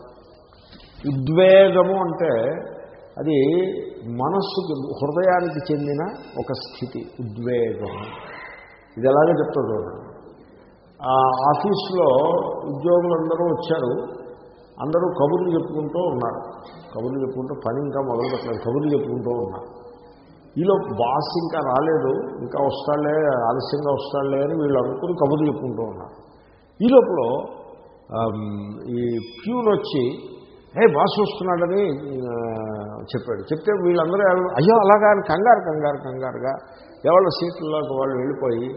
Speaker 1: ఉద్వేగము అంటే అది మనస్సుకి హృదయానికి చెందిన ఒక స్థితి ఉద్వేగం. ఇది ఎలాగే చెప్తాడు ఆ ఆఫీస్లో ఉద్యోగులందరూ వచ్చారు. అందరూ కబుర్లు చెప్పుకుంటూ ఉన్నారు. కబుర్లు చెప్పుకుంటూ పని ఇంకా మొదలు పెట్టలేదు. కబుర్లు చెప్పుకుంటూ ఉన్నారు. ఈలో బాస్ ఇంకా రాలేదు. ఇంకా వస్తాడులే ఆలస్యంగా వస్తాడులే అని వీళ్ళు అనుకుని కబుర్లు చెప్పుకుంటూ ఉన్నారు. ఈ లోపల ఈ ప్యూన్ వచ్చి ఏ బాస్ వస్తున్నాడని చెప్పాడు. చెప్తే వీళ్ళందరూ అయ్యో అలాగా అని కంగారు కంగారు కంగారుగా ఎవరి సీట్లలోకి వాళ్ళు వెళ్ళిపోయి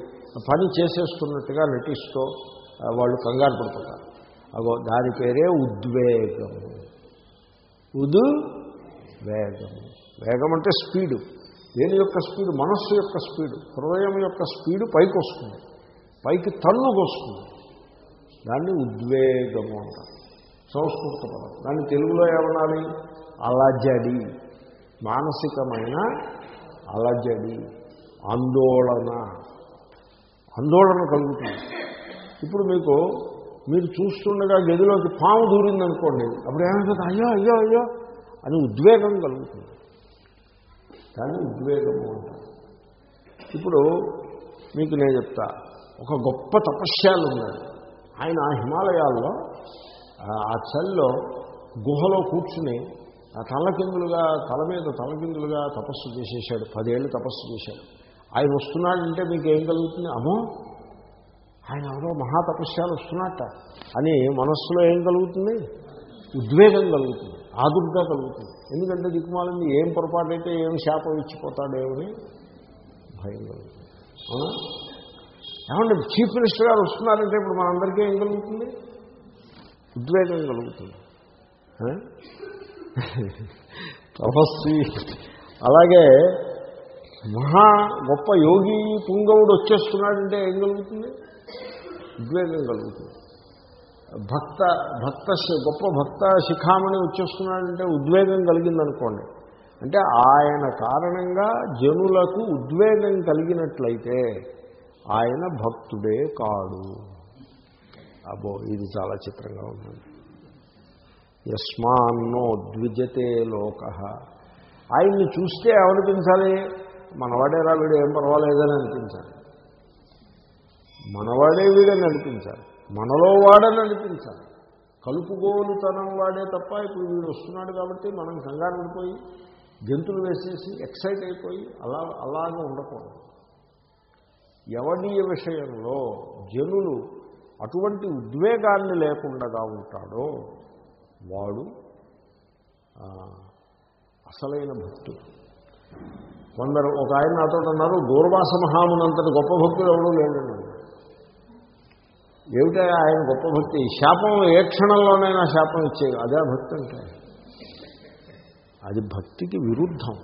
Speaker 1: పని చేసేస్తున్నట్టుగా నటిస్తూ వాళ్ళు కంగారు పడుతున్నారు. అగో దాని పేరే ఉద్వేగము ఉదు వేగము వేగం అంటే స్పీడు. దేని యొక్క స్పీడు? మనస్సు యొక్క స్పీడు. హృదయం యొక్క స్పీడు పైకి వస్తుంది పైకి తన్నుకు వస్తుంది దాన్ని ఉద్వేగము అంటారు. సంస్కృత పదం దాన్ని తెలుగులో ఏమనాలి? అలజడి. మానసికమైన అలజడి. ఆందోళన. ఆందోళన కలుగుతుంది. ఇప్పుడు మీకు మీరు చూస్తుండగా గదిలోకి పాము దూరిందనుకోండి. అప్పుడు ఏమంటుంది అయ్యో అయ్యో అయ్యో అని ఉద్వేగం కలుగుతుంది. దాన్ని ఉద్వేగము అంటారు. ఇప్పుడు మీకు నేను చెప్తా. ఒక గొప్ప తపస్యాలు ఉన్నాడు ఆయన హిమాలయాల్లో ఆ- చలిలో గుహలో కూర్చుని ఆ తలకిందులుగా తల మీద తలకిందులుగా తపస్సు చేసేసాడు పదేళ్ళు తపస్సు చేశాడు. ఆయన వస్తున్నాడంటే మీకు ఏం కలుగుతుంది? అమ్మో! ఆయన ఎవరో మహాతపస్యాలు వస్తున్నట్ట. అని మనస్సులో ఏం కలుగుతుంది? ఉద్వేగం కలుగుతుంది. ఆదుర్గా కలుగుతుంది. ఎందుకంటే దిక్కుమాలింది ఏం పొరపాటు అయితే ఏం శాపం ఇచ్చిపోతాడేమని భయం కలుగుతుంది. అవునా ఏమంటే చీఫ్ మినిస్టర్ గారు వస్తున్నారంటే ఇప్పుడు మనందరికీ ఏం కలుగుతుంది? ఉద్వేగం కలుగుతుంది. ఆ? తపస్వి అలాగే మహా గొప్ప యోగి పుంగవుడు వచ్చేస్తున్నాడంటే ఏం కలుగుతుంది? ఉద్వేగం కలుగుతుంది. భక్త భక్త శి- గొప్ప భక్త శిఖామణి వచ్చేస్తున్నాడంటే ఉద్వేగం కలిగిందనుకోండి. అంటే ఆయన కారణంగా జనులకు ఉద్వేగం కలిగినట్లయితే ఆయన భక్తుడే కాడు. అబ్బో ఇది చాలా చిత్రంగా ఉంటుంది యస్మాన్నో ద్విజతే లోక. ఆయన్ని చూస్తే ఏమనిపించాలి? మనవాడేరా వీడు ఏం పర్వాలేదని అనిపించాలి. మనవాడే వీడని అనిపించాలి. మనలో వాడని అనిపించాలి. కలుపుగోలుతనం వాడే తప్ప ఇప్పుడు వీడు వస్తున్నాడు కాబట్టి మనం కంగారు పడిపోయి గెంతులు వేసేసి ఎక్సైట్ అయిపోయి అలా అలాగే ఉండకూడదు. ఎవడి విషయంలో జనులు అటువంటి ఉద్వేగాన్ని లేకుండా ఉంటాడో వాడు అసలైన భక్తుడు. కొందరు ఒక ఆయన నాతో అన్నారు దూర్వాస మహామునంతటి గొప్ప భక్తులు ఎవడూ లేడండి ఏమిటా ఆయన గొప్ప భక్తి? శాపం ఏ క్షణంలోనైనా శాపం ఇచ్చేది అదే భక్తి అంటే. అది భక్తికి విరుద్ధం.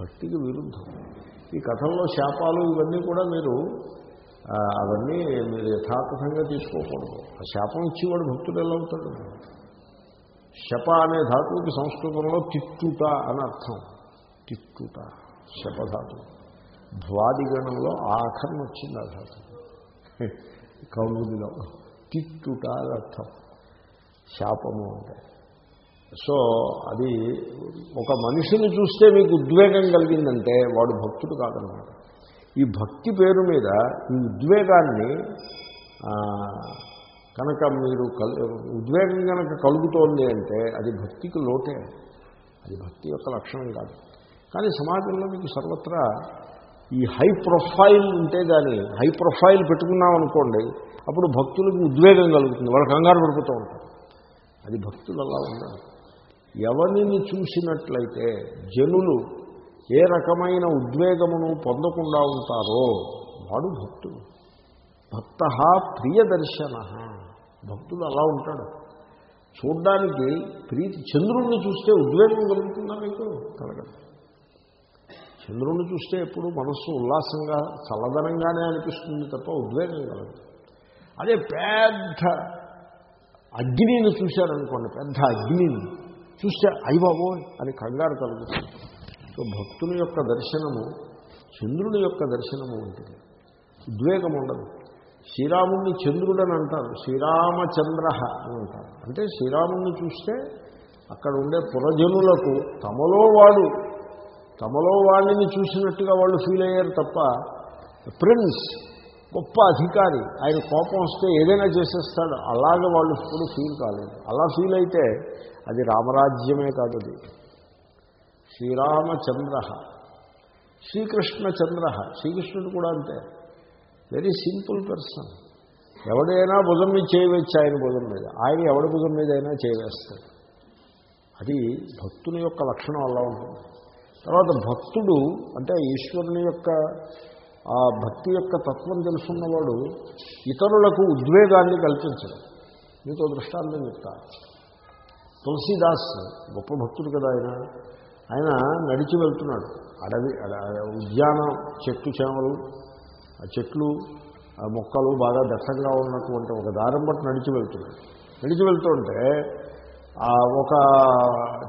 Speaker 1: భక్తికి విరుద్ధం. ఈ కథల్లో శాపాలు ఇవన్నీ కూడా మీరు అవన్నీ మీరు యథాతథంగా తీసుకోకూడదు. ఆ శాపం ఇచ్చేవాడు భక్తుడు ఎలా అవుతాడు? శప అనే ధాతువుకి సంస్కృతంలో తిట్టుట అని అర్థం. తిట్టుట శపధాతు ద్వాదిగణంలో ఆఖరణ వచ్చింది ఆ ధాతు. కౌముదిలో తిట్టుట అని అర్థం. శాపము అంటే. సో అది ఒక మనిషిని చూస్తే మీకు ఉద్వేగం కలిగిందంటే వాడు భక్తుడు కాదనమాట. ఈ భక్తి పేరు మీద ఈ ఉద్వేగాన్ని కనుక మీరు కల్ ఉద్వేగం కనుక కలుగుతోంది అంటే అది భక్తికి లోటే. అది భక్తి యొక్క లక్షణం కాదు. కానీ సమాజంలో మీకు సర్వత్రా ఈ హై ప్రొఫైల్ ఉంటే కానీ హై ప్రొఫైల్ పెట్టుకున్నాం అనుకోండి అప్పుడు భక్తులకు ఉద్వేగం కలుగుతుంది. వాళ్ళు కంగారు పడిపోతూ ఉంటారు. అది భక్తులు అలా ఉన్నారు ఎవరిని చూసినట్లయితే జనులు ఏ రకమైన ఉద్వేగమును పొందకుండా ఉంటారో వాడు భక్తుడు. భక్త ప్రియదర్శన. భక్తుడు అలా ఉంటాడు. చూడ్డానికి ప్రీతి చంద్రుణ్ణి చూస్తే ఉద్వేగం కలుగుతుందా మీకు? కలగదు. చంద్రుణ్ణి చూస్తే ఎప్పుడు మనస్సు ఉల్లాసంగా చల్లదనంగానే అనిపిస్తుంది తప్ప ఉద్వేగం కలగదు. అదే పెద్ద అగ్నిని చూశారనుకోండి పెద్ద అగ్నిని చూస్తే అయ్యబాబో అని కంగారు కలుగుతుంది. సో భక్తుని యొక్క దర్శనము చంద్రుని యొక్క దర్శనము ఉంటుంది. ఉద్వేగం ఉండదు. శ్రీరాముణ్ణి చంద్రుడని అంటారు. శ్రీరామచంద్ర అని అంటారు. అంటే శ్రీరాముణ్ణి చూస్తే అక్కడ ఉండే పురజనులకు తమలో వాడు తమలో వాడిని చూసినట్టుగా వాళ్ళు ఫీల్ అయ్యారు తప్ప ప్రిన్స్ గొప్ప అధికారి ఆయన కోపం వస్తే ఏదైనా చేసేస్తాడు. అలాగే వాళ్ళు ఇప్పుడు ఫీల్ కాలేదు. అలా ఫీల్ అయితే అది రామరాజ్యమే కాదు అది. శ్రీరామచంద్ర. శ్రీకృష్ణచంద్ర. శ్రీకృష్ణుడు కూడా అంతే. వెరీ సింపుల్ పర్సన్ ఎవడైనా భుజం మీద చేయవచ్చు ఆయన భుజం మీద. ఆయన ఎవడి భుజం మీద అయినా చేయవేస్తాడు అది భక్తుని యొక్క లక్షణం అలా ఉంటుంది. తర్వాత భక్తుడు అంటే ఈశ్వరుని యొక్క ఆ భక్తి యొక్క తత్వం తెలుసున్నవాడు ఇతరులకు ఉద్వేగాన్ని కల్పించడు. మీతో దృష్టాంతం చెప్తా. తులసీదాస్ గొప్ప భక్తుడు కదా ఆయన. ఆయన నడిచి వెళ్తున్నాడు. అడవి ఉద్యానం చెట్టు చేమలు ఆ చెట్లు ఆ మొక్కలు బాగా దట్టంగా ఉన్నటువంటి ఒక దారం బట్టి నడిచి వెళ్తున్నాడు. నడిచి వెళ్తుంటే ఆ ఒక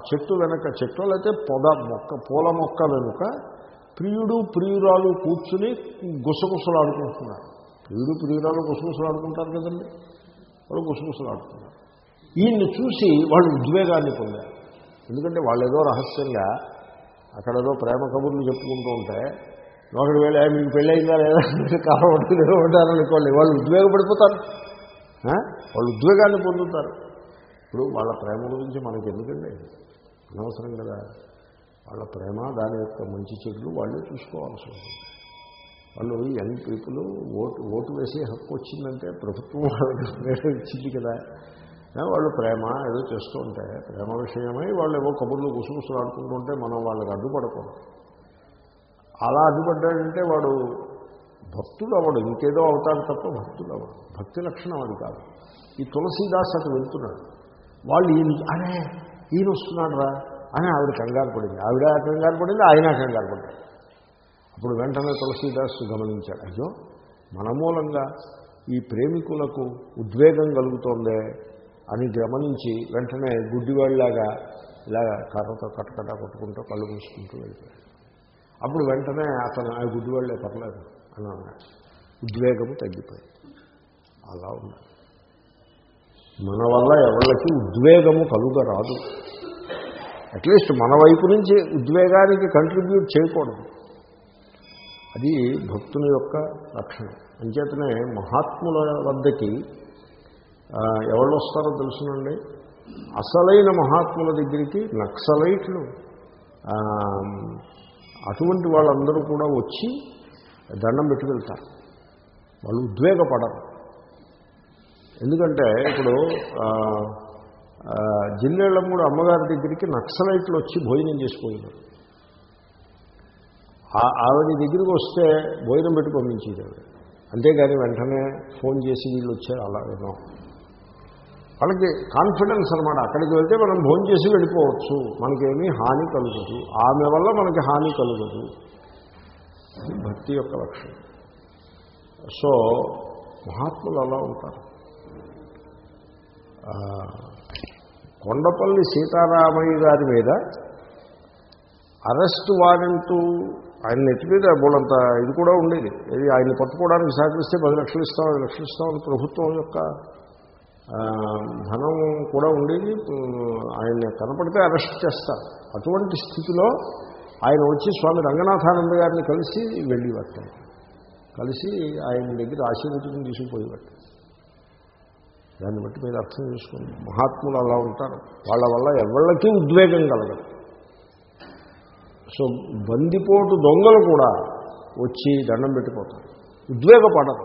Speaker 1: చెట్టు వెనక చెట్లు అయితే పొద మొక్క పూల మొక్క వెనుక ప్రియుడు ప్రియురాలు కూర్చుని గుసగుసలు ఆడుకుంటున్నారు ప్రియుడు ప్రియురాలు గుసగుసలు ఆడుకుంటారు కదండి? వాళ్ళు గుసగుసలు ఆడుతున్నారు ఈయన్ని చూసి వాళ్ళు ఉద్వేగాన్ని పొందారు. ఎందుకంటే వాళ్ళు ఏదో రహస్యంగా అక్కడ ఏదో ప్రేమ కబుర్లు చెప్పుకుంటూ ఉంటే ఒకటి వేళ మీకు పెళ్ళయిందా లేదా? కాబట్టి ఉంటారనుకోండి వాళ్ళు ఉద్వేగపడిపోతారు. వాళ్ళు ఉద్వేగాన్ని పొందుతారు. ఇప్పుడు వాళ్ళ ప్రేమ గురించి మనకి ఎందుకండి అనవసరం కదా. వాళ్ళ ప్రేమ దాని యొక్క మంచి చెడులు వాళ్ళే చూసుకోవాల్సి ఉంటుంది. వాళ్ళు యంగ్ పీపుల్ ఓటు ఓటు వేసే హక్కు వచ్చిందంటే ప్రభుత్వం వాళ్ళకి ఇచ్చింది కదా. వాళ్ళు ప్రేమ ఏదో చేస్తూ ఉంటే ప్రేమ విషయమై వాళ్ళు ఏవో కబుర్లు గుసగుసలు ఆడుకుంటుంటే మనం వాళ్ళకి అడ్డుపడకూడదు. అలా అడ్డుపడ్డాడంటే వాడు భక్తుడు అవడు ఇంకేదో అవుతాడు తప్ప భక్తుడు అవడు భక్తి లక్షణం అది కాదు. ఈ తులసీదాస్ అటు వెళ్తున్నాడు. వాళ్ళు ఈయన అరే ఈయన వస్తున్నాడు రా అని ఆవిడ కంగారు పడింది. ఆవిడ కంగారు పడింది ఆయన కంగారు పడ్డాడు. అప్పుడు వెంటనే తులసీదాస్ గమనించాడు అయ్యో మన మూలంగా ఈ ప్రేమికులకు ఉద్వేగం కలుగుతోందే అని గమనించి వెంటనే గుడ్డివాళ్ళలాగా ఇలా కర్రతో కట్టకట కొట్టుకుంటూ కళ్ళు మూసుకుంటూ వెళ్ళిపోయాడు. అప్పుడు వెంటనే అతను ఆ గుడ్డివాళ్ళే పర్లేదు అని అన్నాడు. ఉద్వేగం తగ్గిపోయింది. అలా ఉంది మన వల్ల ఎవళ్ళకి ఉద్వేగము కలుగరాదు. అట్లీస్ట్ మన వైపు నుంచి ఉద్వేగానికి కంట్రిబ్యూట్ చేయకూడదు. అది భక్తుని యొక్క లక్షణం అంచేతనే మహాత్ముల వద్దకి ఎవరు వస్తారో తెలుసునండి. అసలైన మహాత్ముల దగ్గరికి నక్సలైట్లు అటువంటి వాళ్ళందరూ కూడా వచ్చి దండం పెట్టి వెళ్తారు వాళ్ళు ఉద్వేగపడరు. ఎందుకంటే ఇప్పుడు ఆ, ఆ, జిల్లేళ్ళమ్మూడు అమ్మగారి దగ్గరికి నక్సలైట్లు వచ్చి భోజనం చేసిపోయినారు. ఆవిడ దగ్గరికి వస్తే భోజనం పెట్టి పంపించేది అంతేగాని వెంటనే ఫోన్ చేసి వీళ్ళు వచ్చారు. అలా విన్నాం వాళ్ళకి కాన్ఫిడెన్స్ అనమాట అక్కడికి వెళ్తే మనం భోజనం చేసి వెళ్ళిపోవచ్చు. మనకేమీ హాని కలుగదు. ఆమె వల్ల మనకి హాని కలుగదు. అది భక్తి యొక్క లక్షణం. సో మహాత్ములు అలా ఉంటారు. కొండపల్లి సీతారామయ్య గారి మీద అరెస్ట్ వారెంటు ఆయన నెట్టి మీద బోలంత ఇది కూడా ఉండేది. ఇది ఆయన పట్టుకోవడానికి సహకరిస్తే పది లక్షలు ఇస్తాం ఐదు లక్షలు ఇస్తామని ప్రభుత్వం యొక్క ధనం కూడా ఉండేది ఆయన కనపడితే అరెస్ట్ చేస్తారు. అటువంటి స్థితిలో ఆయన వచ్చి స్వామి రంగనాథానంద గారిని కలిసి వెళ్ళేవారు కలిసి ఆయన దగ్గర ఆశీర్వచనం తీసుకుపోయేవాడు దాన్ని బట్టి మీరు అర్థం చేసుకోండి. మహాత్ములు అలా ఉంటారు. వాళ్ళ వల్ల ఎవళ్ళకి ఉద్వేగం కలగదు. సో బందిపోటు దొంగలు కూడా వచ్చి దండం పెట్టిపోతారు ఉద్వేగపడరు.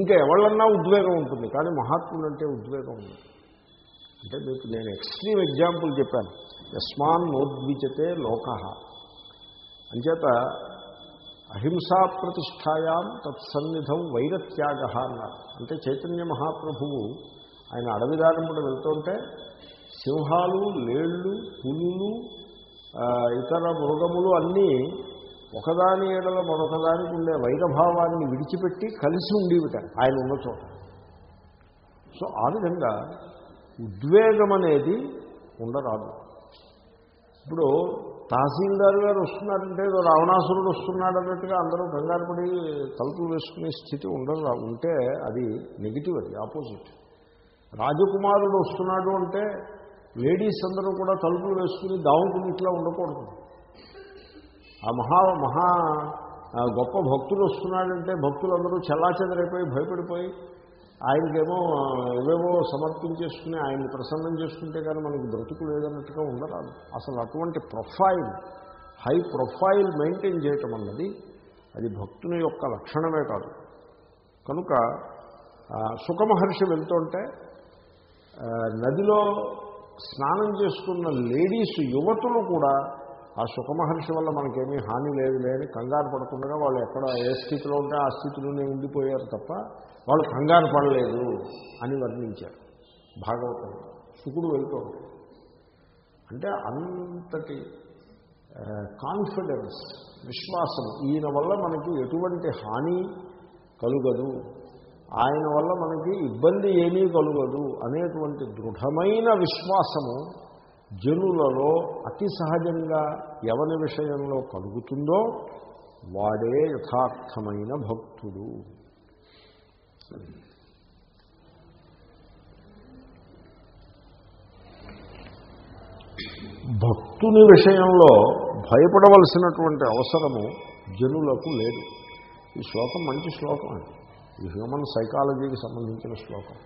Speaker 1: ఇంకా ఎవళ్ళన్నా ఉద్వేగం ఉంటుంది కానీ మహాత్ములు అంటే ఉద్వేగం ఉంది అంటే మీకు నేను ఎక్స్ట్రీమ్ ఎగ్జాంపుల్ చెప్పాను. యస్మాన్ నోద్విజతే లోక. అంచేత అహింసా ప్రతిష్టాయాం తత్సన్నిధం వైరత్యాగ అన్నారు. అంటే చైతన్య మహాప్రభువు ఆయన అడవిదారంపుడు వెళ్తుంటే సింహాలు లేళ్ళు పులులు ఇతర మృగములు అన్నీ ఒకదాని ఏడల మరొకదానికి ఉండే వైరభావాన్ని విడిచిపెట్టి కలిసి ఉండేవిట ఆయన ఉన్న చోట. సో ఆ విధంగా ఉద్వేగం అనేది ఉండరాదు. ఇప్పుడు తహసీల్దార్ గారు వస్తున్నారంటే ఏదో రావణాసురుడు వస్తున్నాడు అన్నట్టుగా అందరూ కంగారు పడి తలుపులు వేసుకునే స్థితి ఉండదు. ఉంటే అది నెగిటివ్ అది ఆపోజిట్. రాజకుమారుడు వస్తున్నాడు అంటే లేడీస్ అందరూ కూడా తలుపులు వేసుకుని దావుకుని ఇట్లా ఉండకూడదు. ఆ మహా మహా గొప్ప భక్తులు వస్తున్నాడంటే భక్తులందరూ చెల్లాచెదరైపోయి భయపడిపోయి ఆయనకేమో ఏవేవో సమర్పించేసుకుని ఆయన్ని ప్రసన్నం చేసుకుంటే కానీ మనకి బ్రతుకు లేదన్నట్టుగా ఉండరాదు. అసలు అటువంటి ప్రొఫైల్ హై ప్రొఫైల్ మెయింటైన్ చేయటం అన్నది అది భక్తుని యొక్క లక్షణమే కాదు. కనుక సుఖమహర్షి వెళ్తుంటే నదిలో స్నానం చేసుకున్న లేడీస్ యువతులు కూడా ఆ సుఖమహర్షి వల్ల మనకేమీ హాని లేదు లేని కంగారు పడకుండా వాళ్ళు ఎక్కడ ఏ స్థితిలో ఉంటే ఆ స్థితిలోనే ఉండిపోయారు తప్ప వాళ్ళు కంగారు పడలేదు అని వర్ణించారు భాగవతం. శుకుడు వెళ్తూ అంటే అంతటి కాన్ఫిడెన్స్ విశ్వాసం ఈయన వల్ల మనకి ఎటువంటి హాని కలుగదు. ఆయన వల్ల మనకి ఇబ్బంది ఏమీ కలుగదు అనేటువంటి దృఢమైన విశ్వాసము జనులలో అతి సహజంగా ఎవరి విషయంలో కలుగుతుందో వాడే యథార్థమైన భక్తుడు. భక్తుని విషయంలో భయపడవలసినటువంటి అవసరము జనులకు లేదు. ఈ శ్లోకం మంచి శ్లోకం అండి ఈ హ్యూమన్ సైకాలజీకి సంబంధించిన శ్లోకం.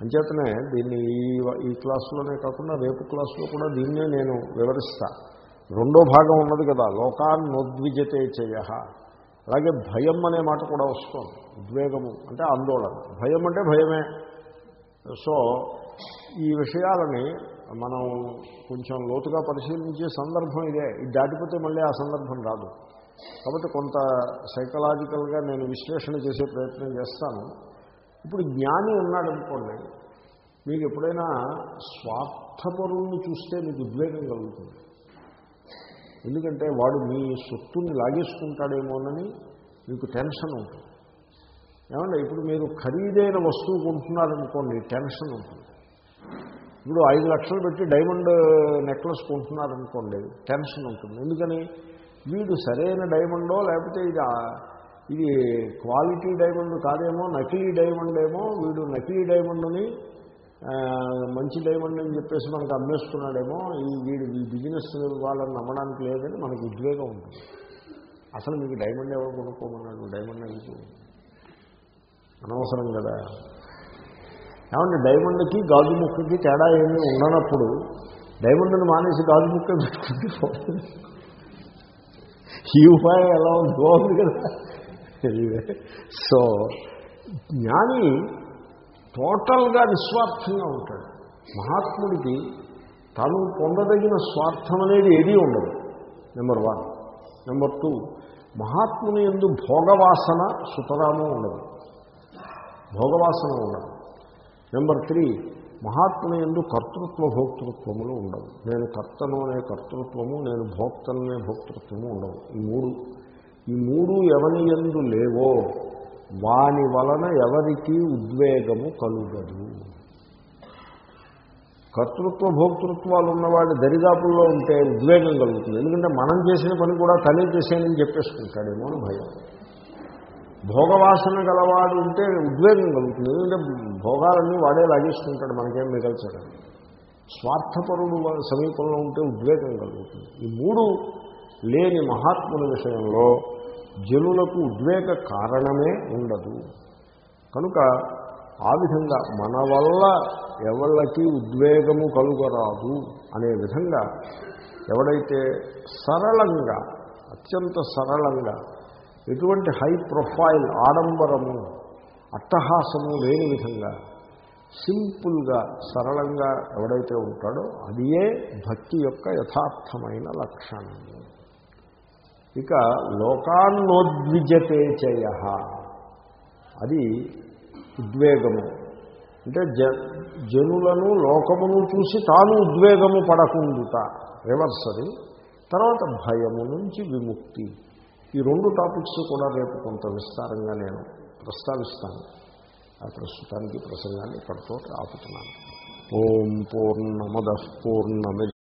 Speaker 1: అంచేతనే దీన్ని ఈ ఈ క్లాసులోనే కాకుండా రేపు క్లాసులో కూడా దీన్నే నేను వివరిస్తా. రెండో భాగం ఉన్నది కదా లోకాన్నోద్విజతే చేయ అలాగే భయం అనే మాట కూడా వస్తుంది ఉద్వేగము అంటే ఆందోళన. భయం అంటే భయమే. సో ఈ విషయాలని మనం కొంచెం లోతుగా పరిశీలించే సందర్భం ఇదే. ఇది దాటిపోతే మళ్ళీ ఆ సందర్భం రాదు. కాబట్టి కొంత సైకలాజికల్గా నేను విశ్లేషణ చేసే ప్రయత్నం చేస్తాను. ఇప్పుడు జ్ఞాని ఉన్నాడనుకోండి మీకు ఎప్పుడైనా స్వార్థపరుల్ని చూస్తే మీకు ఉద్వేగం కలుగుతుంది. ఎందుకంటే వాడు మీ సొత్తుని లాగేసుకుంటాడేమోనని మీకు టెన్షన్ ఉంటుంది. ఏమంటే ఇప్పుడు మీరు ఖరీదైన వస్తువు కొంటున్నారనుకోండి టెన్షన్ ఉంటుంది. ఇప్పుడు ఐదు లక్షలు పెట్టి డైమండ్ నెక్లెస్ కొంటున్నారనుకోండి టెన్షన్ ఉంటుంది. ఎందుకని? వీడు సరైన డైమండో లేకపోతే ఇది ఇది క్వాలిటీ డైమండ్ కాదేమో నకిలీ డైమండ్ ఏమో వీడు నకిలీ డైమండ్ని మంచి డైమండ్ అని చెప్పేసి మనకు అమ్మేస్తున్నాడేమో ఈ వీడు ఈ బిజినెస్ వాళ్ళని నమ్మడానికి లేదని మనకు ఉద్వేగం ఉంటుంది. అసలు మీకు డైమండ్ ఎవరు కొనుక్కోమన్నాడు? డైమండ్ ఎందుకు? అనవసరం కదా. ఏమంటే డైమండ్కి గాజు ముక్కకి తేడా ఏమీ ఉండనప్పుడు డైమండ్ని మానేసి గాజు ముక్క పెట్టుకుంటే ఈ ఉపాయం ఎలా ఉంది బాగుంది కదా. సో జ్ఞాని టోటల్గా నిస్వార్థంగా ఉంటాడు. మహాత్ముడికి తాను పొందదగిన స్వార్థం అనేది ఏదీ ఉండదు. Number one. Number two. మహాత్ముని ఎందు భోగవాసన సుతరాము ఉండదు. భోగవాసన ఉండదు. Number three. మహాత్ముని ఎందు కర్తృత్వ భోక్తృత్వములు ఉండవు. నేను కర్తను అనే కర్తృత్వము నేను భోక్తను అనే భోక్తృత్వము ఉండవు. ఈ మూడు ఈ మూడు ఎవని ఎందు లేవో వాని వలన ఎవరికి ఉద్వేగము కలుగదు. కర్తృత్వ భోక్తృత్వాలు ఉన్నవాడి దరిదాపుల్లో ఉంటే ఉద్వేగం కలుగుతుంది. ఎందుకంటే మనం చేసిన పని కూడా తనే చేసేనని చెప్పేసుకుంటాడేమో అని భయం. భోగవాసన గలవాడు ఉంటే ఉద్వేగం కలుగుతుంది. ఎందుకంటే భోగాలన్నీ వాడే లాగేసుకుంటాడు మనకేం మిగల్చడం. స్వార్థపరుడు సమీపంలో ఉంటే ఉద్వేగం కలుగుతుంది. ఈ మూడు లేని మహాత్ముల విషయంలో జనులకు ఉద్వేగ కారణమే ఉండదు. కనుక ఆ విధంగా మన వల్ల ఎవళ్ళకి ఉద్వేగము కలుగరాదు అనే విధంగా ఎవడైతే సరళంగా అత్యంత సరళంగా ఎటువంటి హై ప్రొఫైల్ ఆడంబరము అట్టహాసము లేని విధంగా సింపుల్గా సరళంగా ఎవడైతే ఉంటాడో అదియే భక్తి యొక్క యథార్థమైన లక్షణము. ఇక లోకాన్నోద్విజతే చేయ. అది ఉద్వేగము. అంటే జ జనులను లోకమును చూసి తాను ఉద్వేగము పడకుండుట. రివర్స్ అది. తర్వాత భయము నుంచి విముక్తి. ఈ రెండు టాపిక్స్ కూడా రేపు కొంత విస్తారంగా నేను ప్రస్తావిస్తాను. ఆ ప్రస్తుతానికి ప్రసంగాన్ని ఇక్కడితో ఆపుతున్నాను. ఓం పూర్ణమద పూర్ణమి